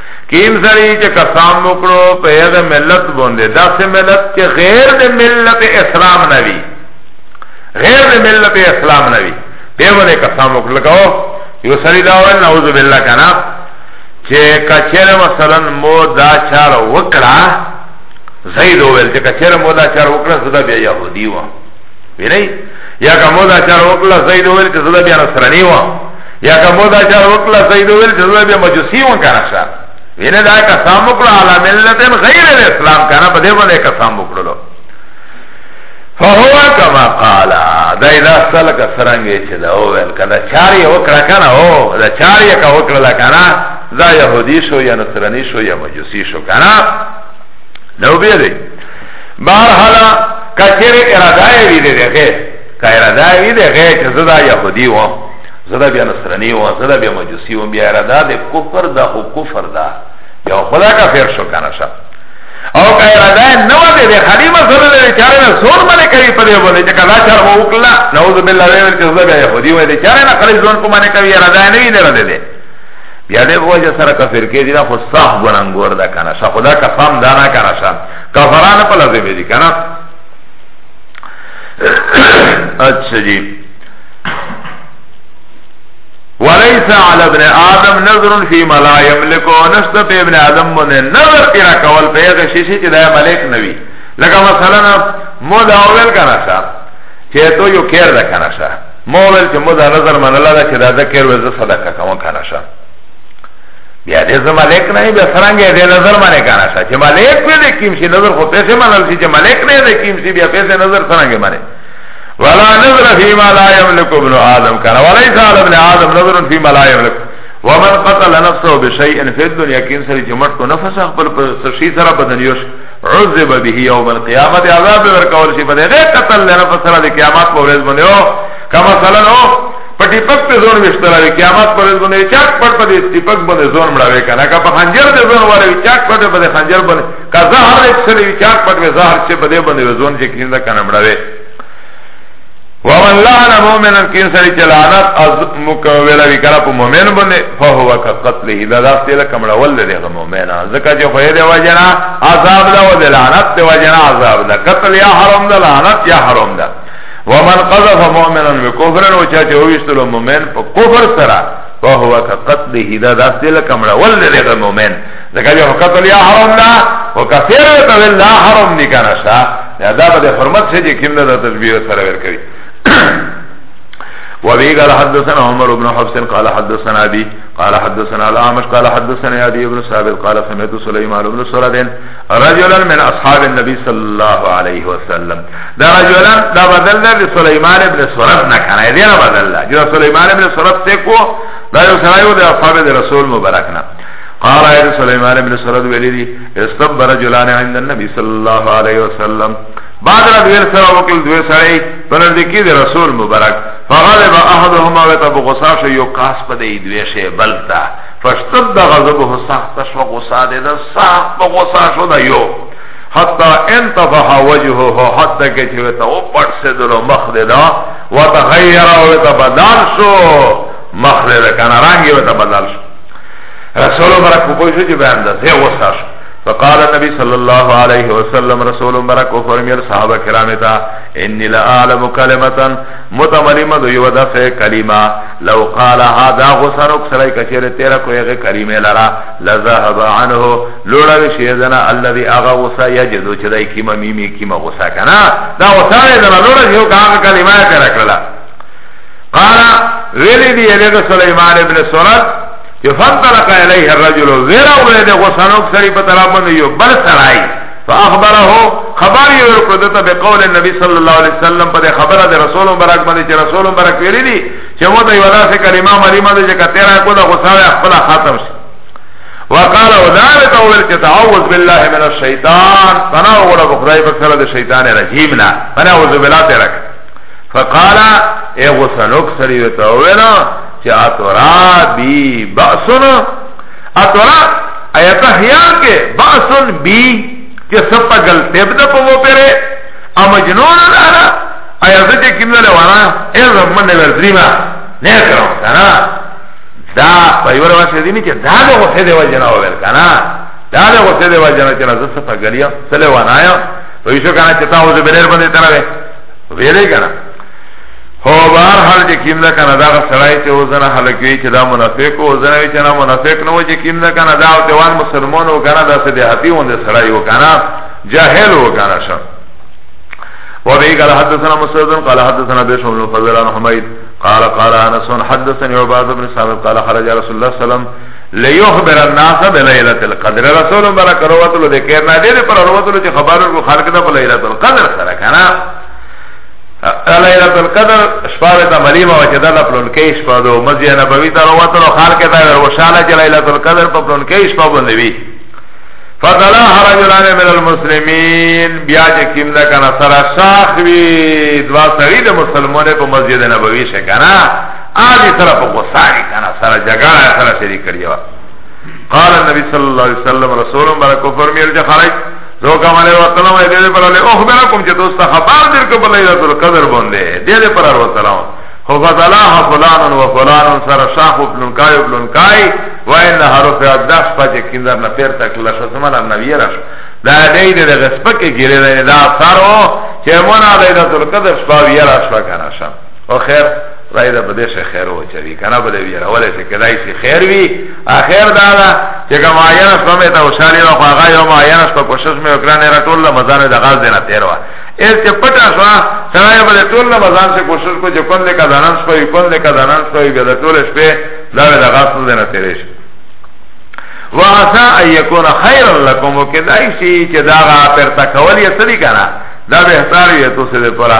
کیم سړی چې قسم وکړو په یاد ملت باندې داسې ملت چې غیر د ملت اسلام نه وي غیر د ملت اسلام نه وي به ولې قسم وکړل کو یو سړی دا ول نعوذ بالله کنه چې کچره مثلا مو دا چار وکړه زید ویل چې کچره مو دا چار وکړه زدا بیا يهودي و ویني یا کومه دا چار وکړه زید ویل چې زدا بیا نصراني و یا که مو دا چار وکلا سید ویل چې زه به مجوسی و کنه شه وینه دا قسم وکړه علی ملت غیر الاسلام کنه په دې باندې قسم وکړلو فهو کما قال دا اذا سلک سرنګ چې دا ویل کنه چار یې وکړه کنه او دا چار یې کا وکړه کنه دا يهودي شو یا نصراني شو یا مجوسی شو کنه نو به دې بهر حالا کچره اراده یې دې دې که اراده یې دې که چې زدا يهودي و زدا بیا نصرانی و زدا بیا مجوسی و بیا را دا ده کفر دا خو کفر دا بیا خدا کا فیر شو کانا شا او که را دا نو ده ده خلی مسئله ده چاره نا زور منه کری پده بوده چه کلا چار مو اکلا نعوذ بالله ویل چه زدا بیا یهودی و ده چاره نا خلی زون کو منه کری را دا نوی ده ده ده بیا ده بوجه سر کفر که دینا خو صاح گنانگور ده کانا شا خدا کفام دانا کانا شا کفران پلازه بیدی کانا اچھا جی وليس على ابن آدم نظر في ما لا يملك نشت په ابن آدم باندې نظر تیرا کول په هغه شي چې دا ملک نوي لکه مثلا مو دا اول کنه شا چې تو یو کېر ده کنه شا مو ول چې مو دا نظر منل دا چې دا ذکر وز صدقه کوم کنه شا بیا دې زه ملک نه بیا څرنګه دې نظر باندې کنه شا چې ملک په دې کیم شي نظر خو پیسې منل شي چې ملک نه دې کیم شي بیا پیسې نظر څرنګه باندې ولا نظر فيما لا يملك ابن آدم كان وليس على ابن آدم نظر فيما لا يملك ومن قتل نفسه بشيء في الدنيا كين سري جمعت کو نفس خپل سشي سره بدن يوش عذب به يوم القيامه عذاب ورکول شي بده قتل نفس سره قیامت په ورځ باندې او کما مثلا پټی پک ته زون وشتراوی قیامت پر زونه چاک پټ په دې سپک باندې زون مړاوی کنه کا په خنجر دې زون واره چاک پټ په دې خنجر باندې کا زهر دې سره چاک پټ په زهر چې په دې باندې زون چې کیندا کنه مړاوی ومن لعن مؤمنا کین سره چې لعنت از مکوله وی کړه په مؤمن باندې فهو کقتله دا داسې له کمړه ول دې غو مؤمنا ځکه چې خو دې وجنا عذاب دا و دې لعنت دې وجنا عذاب دا قتل یا حرام دا لعنت یا حرام دا ومن قذف مؤمنا بكفر او چا چې ویشتلو مؤمن په کفر سره فهو كقتله دا داسې لکه مړه ول دغه مؤمن ځکه چې قتل یا حرام ده او کفر ته ولا حرام نه کنه شا دا به حرمت شي چې کیمنه د تشبیه سره ور کوي وابي قال حدثنا عمر بن حفص قال حدثنا ابي قال حدثنا الاعمش قال حدثنا ابي بن ثابت قال سمعت سليمان بن سرد رجلا من اصحاب النبي صلى الله عليه وسلم دا رجلا دا بدل دا سليمان ابن سرد نه کنه دې نه بدل دا جو سليمان ابن سرد ته کو دا یو سړی و د اصحاب رسول مبارک نه قال اي سليمان ابن سرد ویلی دی استب رجلان عند النبي صلى الله عليه وسلم بعد را دویر سره وکل دوی سړی پنځکی د رسول مبارک فغلب احدهما وتبغصاش یو قاس په دې دوی شه بلتا فشتد غضبه سخت شو غصه ده ده سخت پا غصه شو ده یو حتی انتفح وجهه حتی که چه ویتا او پڑ سدلو مخ ده ده و تغیر و ویتا بدل شو مخ ده ده کانا رنگی ویتا بدل شو رسول برک کو پوشو چه بیان ده زی غصه شو فقال النبي صلى الله عليه وسلم رسول مبارك فرمير صحابه کرام تا اني لا اعلم كلمه متملمه يودا في كلمه لو قال هذا غسرک سړی کچره تیر کو یغه کریمه لرا لذهب عنه لوړه شی زنا الذي اغه غصه یجدو چې دای کیما میمی کیما غصه کنا دا غصه زنا لوړه یو کاغه کلمه تیر کړلا قال ویلی دی یغه سليمان ابن سرد یفنطلق الیه الرجل زیرا ولید غصنوک سړی په طرف باندې یو بل سړی فاخبره خبر یې ورکړ دته به قول نبی صلی الله علیه وسلم په خبره د رسول مبارک باندې چې رسول مبارک ویلي دي چې مو ته ولا سه کلمه مریمه ده چې کتره کو دا غصه خپل خاتم شي وقال وذلك اول چې تعوذ بالله من الشیطان فنا ولا بخدای په سره د شیطان رجیم نه فنا وذ بالله ترک فقال ای غسلوک سری وته وینا چې اتورا بی باسن اتورا ایتا خیال کے باسن بی چه سپا گل تیب دا پا مو پیرے امجنون دارا ایتا چه کم دارا وانا ایزا من نبر دریما نیکرم کنا دا پا یور واسه دینی چه دا دا غصه دیو جنا وبر کنا دا دا غصه دیو جنا چه نزد سپا گلیا سلے وانا یا ویشو کنا چه تا وزو بلیر بندی تنوی ویلی کنا هو بهر حال چې کیم ده کنه دا سړی چې وزنه خلک وی چې دا منافق او وزنه وی چې نه منافق نه و چې کیم ده کنه دا او دیوان مسلمان او کنه دا سده هتی و ده سړی و کنه جاهل و کنه شه و به قال حدثنا مسعود قال حدثنا بشر بن فضل عن حميد قال قال انس حدثني عباد بن ثابت قال خرج رسول الله صلى الله عليه وسلم ليخبر الناس بليله القدر رسول الله برکه روته له کېر نه دې پر روته له خبرو خلق ده په ليله القدر سره کنه لیلت القدر شپا بیتا ملیمه وچه دا دا پلونکی شپا دو مزی نبوی تا رو وطن و خال کتا ور وشالا چه لیلت القدر پا پلونکی شپا بندوی فطلع رجلان من المسلمین بیا چه کم دا کنا سرا شاخ وی دوا سری دا مسلمون پا مسجد نبوی شکنا آدی سرا پا غصاری کنا سرا جگانا سرا شریک کریوا قال النبی صلی اللہ علیہ وسلم رسول برکو فرمی الجا خرج نو کوم علیه وسلم دې دې پر له اخبرکم چې دوست خبر در کو بلې رسول قدر باندې دې دې پر وسلم خو فضلاح فلان و فلان سر شاخ و فلن کای و فلن کای و این حرف ادخ پا چه کندر نپیر تک لشسمان ام نبی رش دا دی دی دی غسپک گیره دی دا سر و چه منا دی دا ترکدر شپا ویرا شپا کنا شم و خیر رای دا بدش خیر و چوی کنا بده ویرا ولی چه کدای سی خیر وی اخر دا دا چه که معاینه شپا می تا وشالی و خواغا یو معاینه شپا کوشش می اکران ایرا طول رمضان دا غاز دینا تیر و ایز چه پتا شوا سرائی بلی طول رمضان سے کوشش کو چه کن لکا دانان شپا وی کن لکا دانان شپا وی بیدا طول شپی دا بی دا غاز دینا تیرش و عسا ایکون خیر لکم و که دائی شی چه دا غا پر تکولی سلی کنا دا بہتاری ہے تو سے دے پرا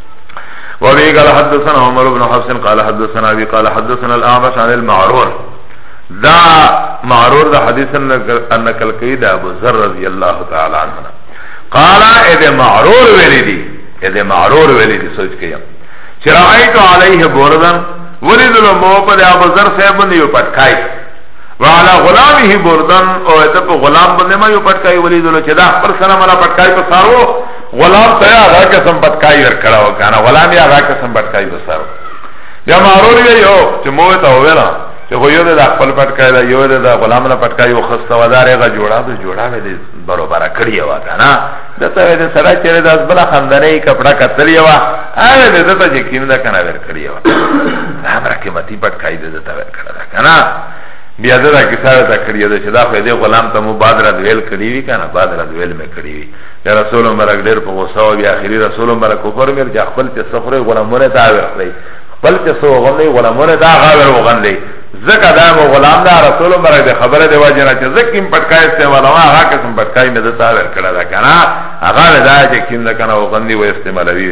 وابي قال حدثنا عمر بن حفص قال حدثنا ابي قال حدثنا الاعمش عن المعرور دا معرور دا حدیث نقل کی دا ابو ذر رضی اللہ تعالی عنہ قال اذا معرور ویلی دی اذا معرور ویلی دی سوچ کیا چرایت علیہ بردن ولید لمو پر ابو ذر صاحب نے یو پٹکائی وعلى غلامه بردن او ته په غلام باندې ما یو پټکای ولید لو چې دا خپل سره مله پټکای په سارو غلام ته یا غا قسم پټکای ور کړه وکنه غلام یا غا قسم پټکای وسر بیا مارور یو چې مو ته ویلا چې خو یو د خپل پټکای دا یو د غلام نه پټکای او خسته ودارې غا جوړا به جوړا به دې برابر کړی و کنه د ته دې سره چې د ازبل خندنې کپڑا کتلی و هغه دې ته چې کیم دا کنه ور کړی و هغه کې متی پټکای دې ته ور کړه کنه بیا دا کیسه تا کړی دا چې دا خو دې غلام ته مو بادر دویل کړی وی کنه بادر دویل مې کړی وی د رسول مبارک ډیر په غوسه او بیا اخري رسول مبارک کو فرمایل چې خپل ته سفر غلامونه ته اور کړی خپل ته سو غلې غلامونه دا غاور وغلې زکه دا مو غلام دا رسول مبارک د خبره دی واجنه چې زکیم پټکای استعمال ما هغه قسم پټکای مې د تا ور کړه دا کنه هغه دا چې کیم نه کنه وغندي و استعمالوي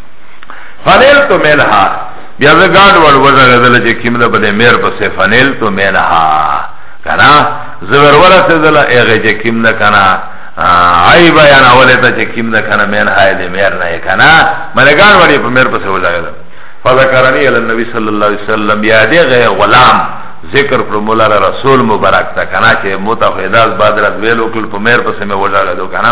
فنلت منها بیا زه ګاډ وړ وزغدل چې کیم ده بده میر پسې فنلت منها کنا زبر ورسېدل هغه چې کیم ده کنا آی بیان اوله ته چې کیم ده کنا مین هاي دې میر نه کنا مله ګاډ وړې په میر پسې ولاګل فذكرني الى النبي صلى الله عليه وسلم بیا دې غه غلام ذکر پر مولا رسول مبارک تا کنا چې متفیداز بادرت ویلو کل په میر پسې مې ولاګل کنا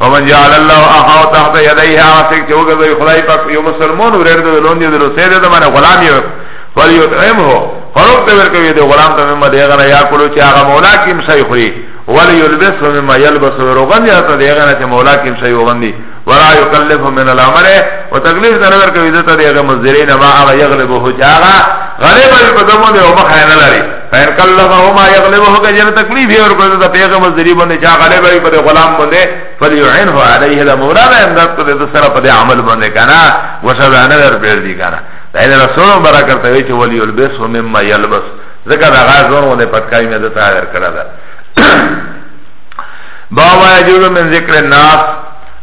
ومن جعل الله اخاه تحت يديه عاشق چې وګرځي خدای پاک یو مسلمان ورېر د لوندې د روسې د باندې غلام یو فليطعمه فروق ته ورکوي د غلام ته مما دیغه نه یا کولو چې هغه مولا کې مشي خوري ولی یلبس مما یلبس ورغن یا ته دیغه نه چې مولا کې مشي وغندي ولا يكلف من الامر او تکلیف نه ورکوي د ته دیغه مزرین ما هغه یغلبه چې هغه غریب په دمو دی او مخه نه لري فین کلفهما یغلبه کجر تکلیف یې ورکړ د پیغه مزری باندې چا غلبه یې پر غلام باندې فلیعینه علیه د مولا به امداد کړي د سره په عمل باندې کنه وسره نه ور پیر دی کنه دا رسول برکت ته وی چې ولی البس و مما یلبس ذکر دا غازون ونه پټکای مې د تایر کړه دا بابا یجوز من ذکر الناس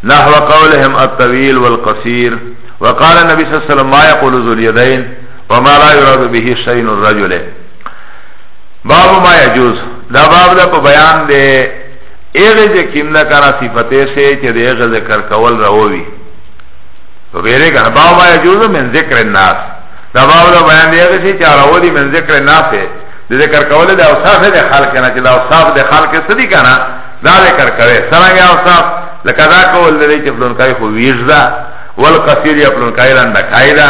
نحو قولهم الطويل والقصير وقال النبي صلى الله عليه وسلم ما يقول ذو اليدين وما لا يراد به شين الرجل باب ما يجوز دا باب دا په بیان دی ایغه چې کیم دا کنه صفته سه چې دیغه ذکر کول راووي تو بیره کنه باب ما يجوز من ذکر الناس دا باب دا بیان دی ایغه چې راووي من ذکر الناس د ذکر کول دا اوصاف د خلق نه چې دا اوصاف د خلق څه دي کنه دا ذکر کوي څنګه اوصاف لکه دا کول دی چې فلان کای خو ویژ دا والقصير يبلون كايران دا كايدا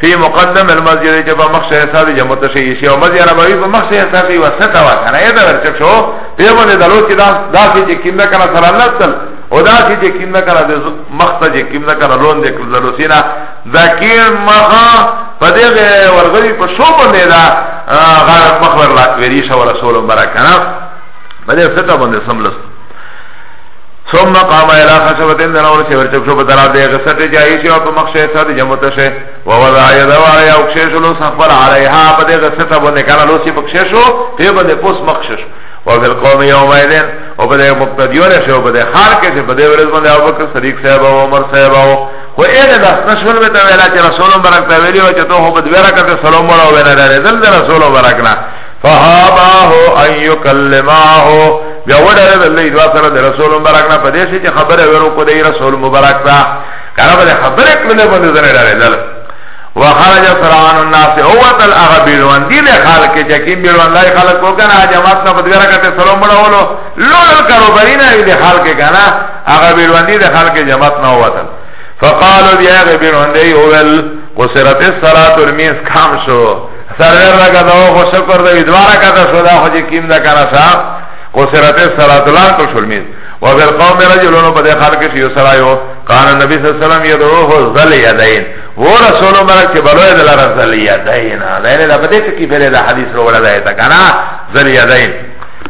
فی مقدم المسجد چې په مخ شه حساب یې مت شي شي او مسجد نبوي په مخ شه حساب یې وسته وا کنه یې دا ورچ شو په باندې دلو چې دا داسې چې کیندا کنه سره نه تل او داسې چې کیندا کنه د مخ ته چې کیندا کنه لون دې کړل لو سینا دا کین مخ په دې ورغلی په شو باندې دا غار مخ ورلا ویری شو رسول برکانه په دې ستا باندې سملست ثم قام الى خشبه دنا ور سي ورچ شو بدرا دي غسټ جاي شي او په مخ شي صد جمعت شي ووضع يده على اوكشش لو سفر عليها بد غسټ باندې کنه لو سي پکشه شو په باندې پوس مخ شو او بل قوم يومئذين او بده مقتديون شو بده خار کې چې بده ورځ باندې ابو بکر صدیق صاحب او عمر صاحب او خو اله داس نشول به ته ویلا چې رسول برک ته ویلی او چې ته هو بده ورکه سلام ولا ولا رسول برک نه فهاباه ان يكلماه بیا وډره د الله دعا سره د رسول مبارک نه پدې شي چې خبره ورو کو دی رسول مبارک دا کله به خبره کړل باندې زنه ډارېدل وخرج فرعون الناس هو تل اغبيلوان دي له خلق چې کیم بیلوان لای خلق کو کنه جماعت نه بدګره کته سلام بڑاولو لول کرو برینه دي خلق کنه اغبيلوان دي له خلق جماعت نه وتل فقالوا بیا اغبيلوان دی اول قصرت الصلاه ترميز کام شو سرور رکا دا خو شکر دا ادوا رکا دا شو دا خو جی کم دا کنا شا قصرت سرات لان تو شلمیز و فی القوم رجلون پا دی خلق شیو سرائیو قان النبی صلی اللہ علیہ وسلم یدعوه ظل یدین و رسول مرک چه بلوی دلار ظل یدین دینه دا پتی چکی بلی دا حدیث رو ولا دایتا کنا ظل یدین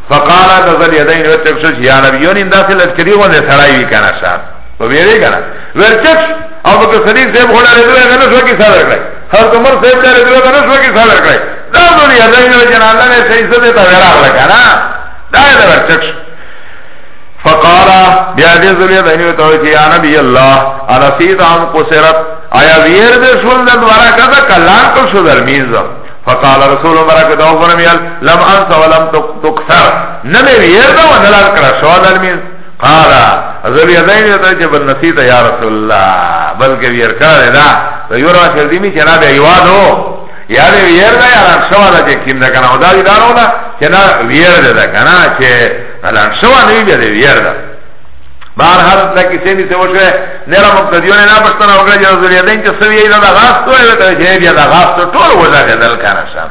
فقالا دا ظل یدین ورچک شو یا نبیون این داخل لشکری غنده سرائیوی کنا شا و بیره کنا ورچک او بکر صدیق صاحب خوڑا رضوی غنده شو کی سا ورکلی هر عمر صاحب دا رجوع ته نشو کې څه ورکړي دا ځونی هدا یو جنازه نه صحیح څه ته ورغ لګا نه دا یې ورچک فقال بیا دې ځلې د نیو ته چې یا نبی الله انا سید عن قصرت آیا ویر دې شول د دوارا کده کلام کو شو درمیزم فقال رسول برکت او فرمیل لم انس ولم تکثر نمی ویر دا و نلال کرا شوال المیز قال ازل یدین یدین چه بل نسیت یا رسول اللہ بلکه ویر کرده دا دا یو روان شردی می چه نا بیا یوادو یا دی ویر دا یا لان شوا دا چه کم دا کنا او دا دی دارو دا چه نا ویر دا دا کنا چه لان شوا نوی بیا دی ویر دا بار حال دا کسی می سوش ہے نیرا مقتدیون نا پشتنا وکر جا ازل یدین چه سوی ایدا دا غاستو ہے چه بیا دا غاستو طول وزا جدل کنا شام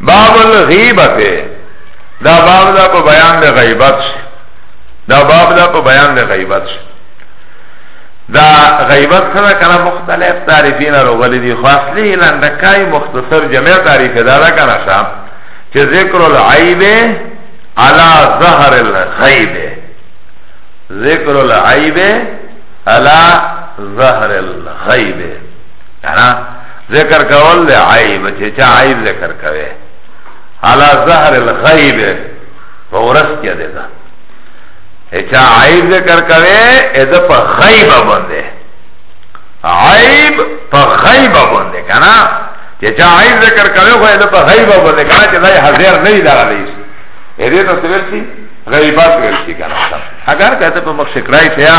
باب الغیبت دا باب دا په بیان د غیبت دا باب دا په بیان د غیبت دا غیبت سره کنه مختلف تعریفین رو ولی دی خاصلی لندکای مختصر جمع تعریف دا دا کنه شا چه ذکر العیب علا ظهر الغیب ذکر العیب علا ظهر الغیب کنا ذکر کول ده عیب چه چه عیب ذکر کوه علا ظهر الغیب فورس کیا ده ده چه عیب ذکر کوه اذا پا غیب بنده عیب پا غیب بنده کنا چه چه عیب ذکر کوه خو اذا پا غیب بنده کنا چه ده حضیر نوی دارا لیس اذا تصویر سی غیبات ویل سی کنا اگر کہتے پا مخشکرائی تیا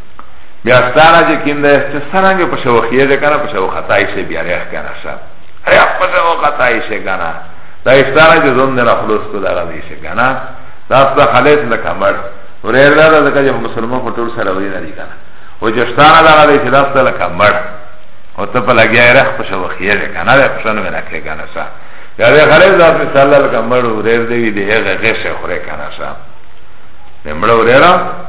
بیا ستاره چې کیم ده چې سرانګه په شو خیه ده کنه په شو خطای شي بیا ریخ کنه شب ریخ په شو خطای شي کنه دا ستاره چې زوم نه خلاص کو دا غوي شي کنه دا ستاره خالص نه کمر ورېر دا ده چې مسلمان په ټول سره وی نه دی کنه او چې ستاره دا غوي چې دا ستاره کمر او ته په لګیا ریخ په شو خیه ده کنه دا پښنه نه کې کنه شا یا ده خالص دا په سالل کمر ورېر دی دی هغه غشه خره کنه شا نمړ ورېرا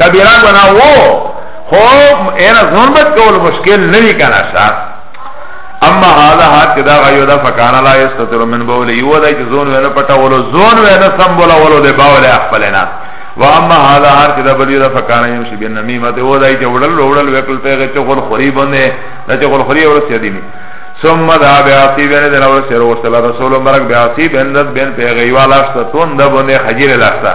کبیره گنا وو خو اینا ظلمت کول مشکل نوی کنا شا اما حالا حد که دا غیو دا فکانا لا یستطر من بولی یو دا که زون وینا پتا ولو زون وینا سنبولا ولو دی باولی اخفلنا و اما حالا حد که دا بلیو دا فکانا یمشی بین نمیمت و دا که وڑل وڑل وکل تیغ چه غل خوری بنده دا چه غل خوری ورس یدینی ثم دا بیاسی بین دن ورس یرو رسول مرک بیاسی بین دن بین پیغیوال اشتا تون دا بنده خجیر لاشتا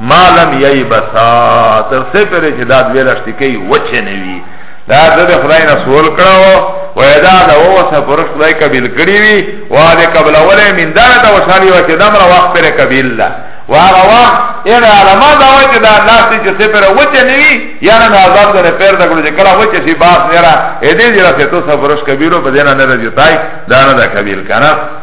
ما لم یبسا تر سه پرې چې دا دوی لشتي کوي وچه نه وي دا د خدای نه سوال کړو و ادا دا و وسه پر خدای قبول کړی وي و دا قبل اوله من دا دا وشالي و چې دمر وخت پر قبول لا و هغه وخت ان علما دا و چې دا لاس چې سه پر وچه نه وي یا نه آزاد نه پر دا کړو چې کله وچه شي باس نه را اې دې جره ته تو سفرش کبیرو په دینه نه راځي تای دا نه دا قبول کنه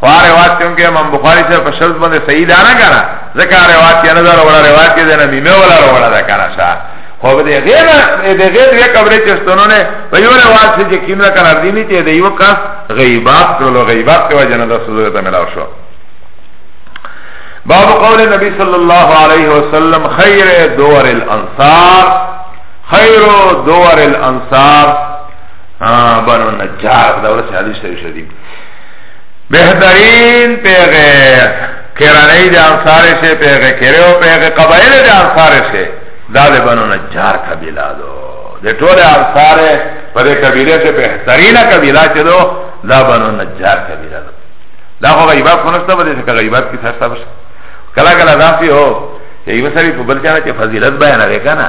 خو روایت چونکه امام بخاری سے پشرط بندے صحیح دانا کنا ذکا روایت یا نظر ولا روایت یا دینا میمه ولا رولا دا کنا شا خو بده غیر ده غیر وی قبره چستونو نے ویو روایت سے جی کیمرا کنار دینی چه دیو کس غیبات کرلو غیبات کے وجہ نظر سزورتا ملاو شو باب قول نبی صلی اللہ علیہ وسلم خیر دور الانصار خیر دور الانصار بنو نجار دور سے حدیث شریف شدید بهترین پیغه کرانه د انصار شه پیغه کره او پیغه قبایل د انصار شه دا د بنو نجار قبیله دو د ټول انصار په دې قبیله شه بهترینه قبیله چې دو دا بنو نجار قبیله دو دا خو غیبت خو نشته په دې څخه غیبت کی څه تاسو کلا کلا داسي هو چې یو سړي په بل چا چې فضیلت بیان لري کنه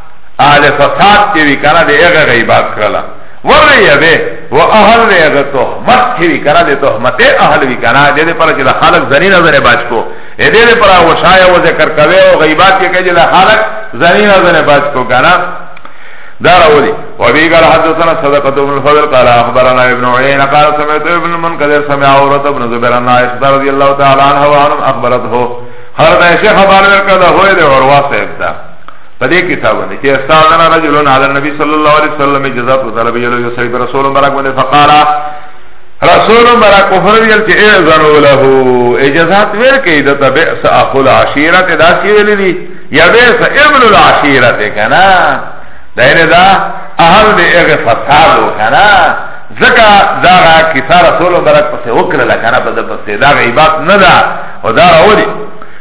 اهل فساد چه وی کنه ده اغه غیبات کرلا وریبه و اهل ده اغه تحمت چه وی کنه ده تحمت اهل وی کنه ده ده پر چه ده خالق زنین ازنه باچ کو ده ده پر وشای و ذکر کوه و غیبات که که ده خالق زنین ازنه باچ کو کنه دار اولی وابی قال حدثنا صدقه بن الفضل قال اخبرنا ابن عيينه قال سمعت ابن المنكدر سمع عورت ابن زبير عن عائشه رضي الله تعالى عنها وعنهم اخبرته خرد شيخ خبر ورکړه هو دې اور واسه پدې کې تا باندې چې استاذنا رجلون علی النبي صلی الله علیه وسلم جزات او طلب یلو یو سړي رسول مبارک باندې فقال رسول مبارک فرمایل چې اذن له اجازت ورکې د تبعس اخل عشیرت دا سی ویلې دي یا بیس ابن العشیرت کنا دا نه دا اهل دې هغه فساد کنا زکا دا کیسه رسول مبارک پسې وکړه لکه نه بده پسې دا غیبت نه ده او دا راوړي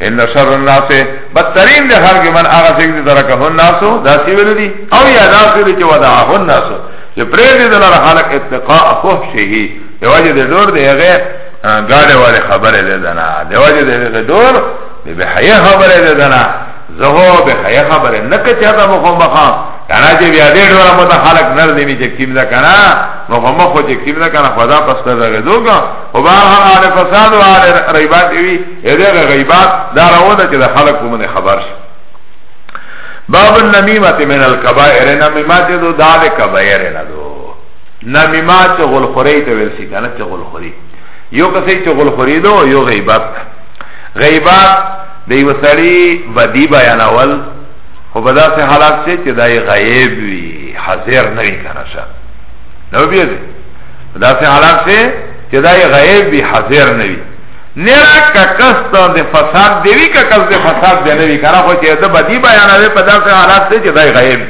ان شر الناس بدترین ده خلق من آغا سکتی ترکه الناسو دا سیولی دی او یا دا سیولی چه ودعه الناسو چه پریدی دلار خلق اتقاء فحشهی ده وجه ده دور ده غیر گاڑه والی خبره ده دنا ده وجه ده دور ده بحیه خبره ده دنا زهو بحیه خبره نکه چه تا مخو مخا کنا چه بیا ده دور متا خلق نردمی چه کم ده کنا مخو مخو چه کم ده کنا خدا پسته ده دو کن و بارها آل فساد و آل ریبات اوی ادغه غیبات دا راونه چې د خلق په منه خبر شي باب النمیمه من الكبائر نمیمه چې دو دال کبائر نه دو نمیمه چې غول خوري ته ویل شي کنه چې غول خوري یو کسې چې غول خوري دو یو غیبات غیبات د یو سړی بدی بیانول خو په داسې حالات کې چې دا غیب وي حاضر نه وي کنه شه نو بیا دې په داسې حالات کې چې دا غیب وي حاضر نه وي نیرا ککس تا دی فساد دیوی ککس دی فساد دی نوی کنا خو چه ده بدی بیانوی پا داس حالات سی چه دای غیب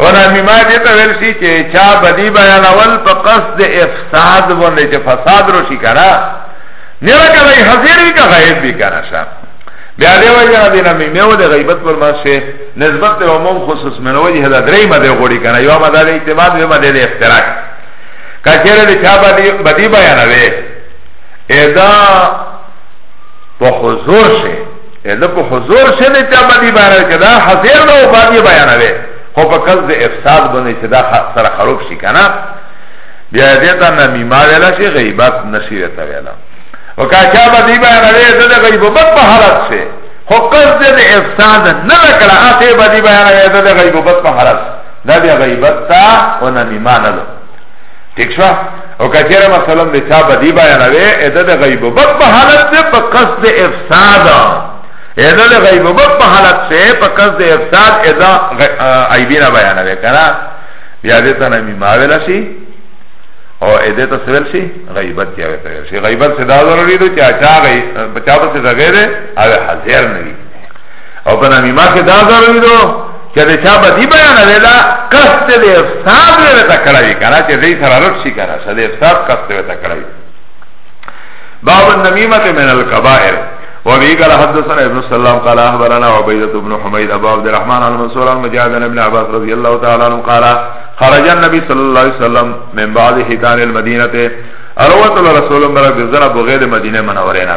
ونا مما دیتا ویلشی چه چا بدی بیانول پا قصد افساد بنده چه فساد رو شی کنا نیرا کدای حضیر بی که غیب بی کنا شا بیا دی وجه دینا میمیو دی غیبت پر ما شه نسبت دی عموم خصوص منو وجه دا دری مده غوڑی کنا یو مده دی اعتماد وی مده دی افتراک کچره دی چا بدی بیانوی ادا په حضور شه ادا په حضور شه نه چا باندې بیان کړه دا حاضر نه او باندې بیان وي خو په کله د افساد باندې چې دا سره خراب شي کنه بیا دې ته نمیما ویلا شي غیبت نشي وته ویلا وکا چا باندې بیان وي د غیبت په حالت شه خو قصد د افساد نه کړه اته باندې بیان وي د غیبت په حالت دا بیا غیبت تا او نمیما نه ٹھیک شوا او کچره مثلا د چا بدی بیانوي اده د غیبوبت په حالت کې په قصد افساد اده د غیبوبت په حالت کې په قصد افساد اده عیبینا بیانوي کنه بیا دې ته نه میماول شي او اده ته سویل شي غیبت یا ویل شي غیبت صدا ضروري دي چې اچا غي بچا په څه غیره او حاضر نه وي او په نمیمه کې دا ضروري دو چې د چا بدی بیان دی دا قصد د افساد وی ته کړی کنه چې دې سره رټ شي کنه چې د افساد قصد وی ته کړی باب النمیمه من الكبائر وابي قال حدثنا ابن السلام قال اخبرنا عبيدة بن حميد ابو عبد الرحمن عن منصور عن مجاهد بن ابن عباس رضي الله تعالى عنه قال خرج النبي صلى الله عليه وسلم من بعد حيتان المدينه اروت رسول الله بزنا بغير مدينه منورنا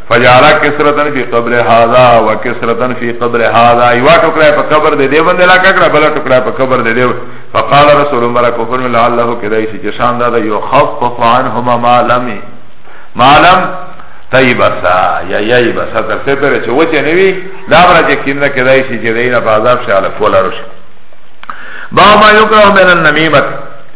فجعل کسرتن فی قبر هذا و کسرتن فی قبر هذا یوا ټکړه په قبر دې دیو باندې لا کړه بل ټکړه په قبر دې دیو فقال رسول الله برکو فرم لعله کدای شي چې شان دا یو خفف عنهما ما لم ما لم طیبسا یا ییبسا تر څه پرې چې وچه نیوی دا برا چې کینه کدای شي چې دینه په عذاب شاله فولارو شي با ما یکره من النمیمت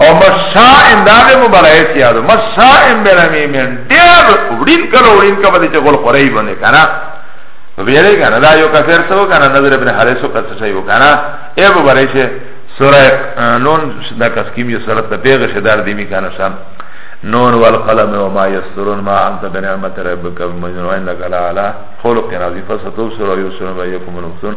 او مسائم داغه مبارک یادو مسائم برمی من ډیر وړین کله وړین کله د چغل خورای باندې کنه ویلې کنه دا یو کفر سو کنه نظر ابن حارث کس شی وکنه ای مبارک سوره نون دا کس کیم یو سره ته پیغه شدار دی می کنه شان نون والقلم وما يسرون ما انت بنعمت ربك بمجنون انك على خلق عظيم فستبصر ويبصرون ويكم الوقتون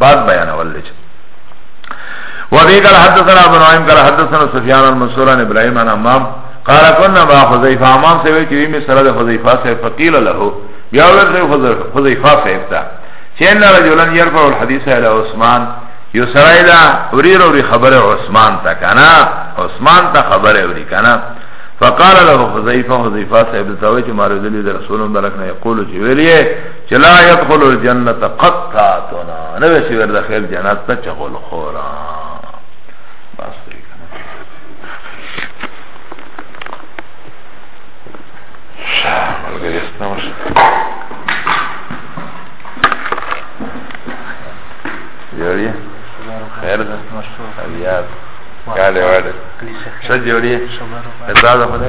بعض بیانول دی چې وبه قال حدثنا ابن نعيم قال حدثنا سفيان المنصور عن ابراهيم عن امام قال كنا مع حذيفه امام سے وی چوی میں سرد حذیفہ سے فقیل له بیا ورته حذیفہ سے ابتا چین رجلا يرفع الحديث الى عثمان يسرائيلا ورير وري خبر عثمان تا کنا عثمان تا خبر وري کنا فقال له حذيفه حذيفه صاحب توجه مارذلي رسول الله برکنا يقول جويليه چه لا يدخل الجنة قطعتنا نوی شویر دخیل جنت تا چغل خورا بس دیگه جوړی خیر ده الیات کاله وړه څه جوړی ته دا ده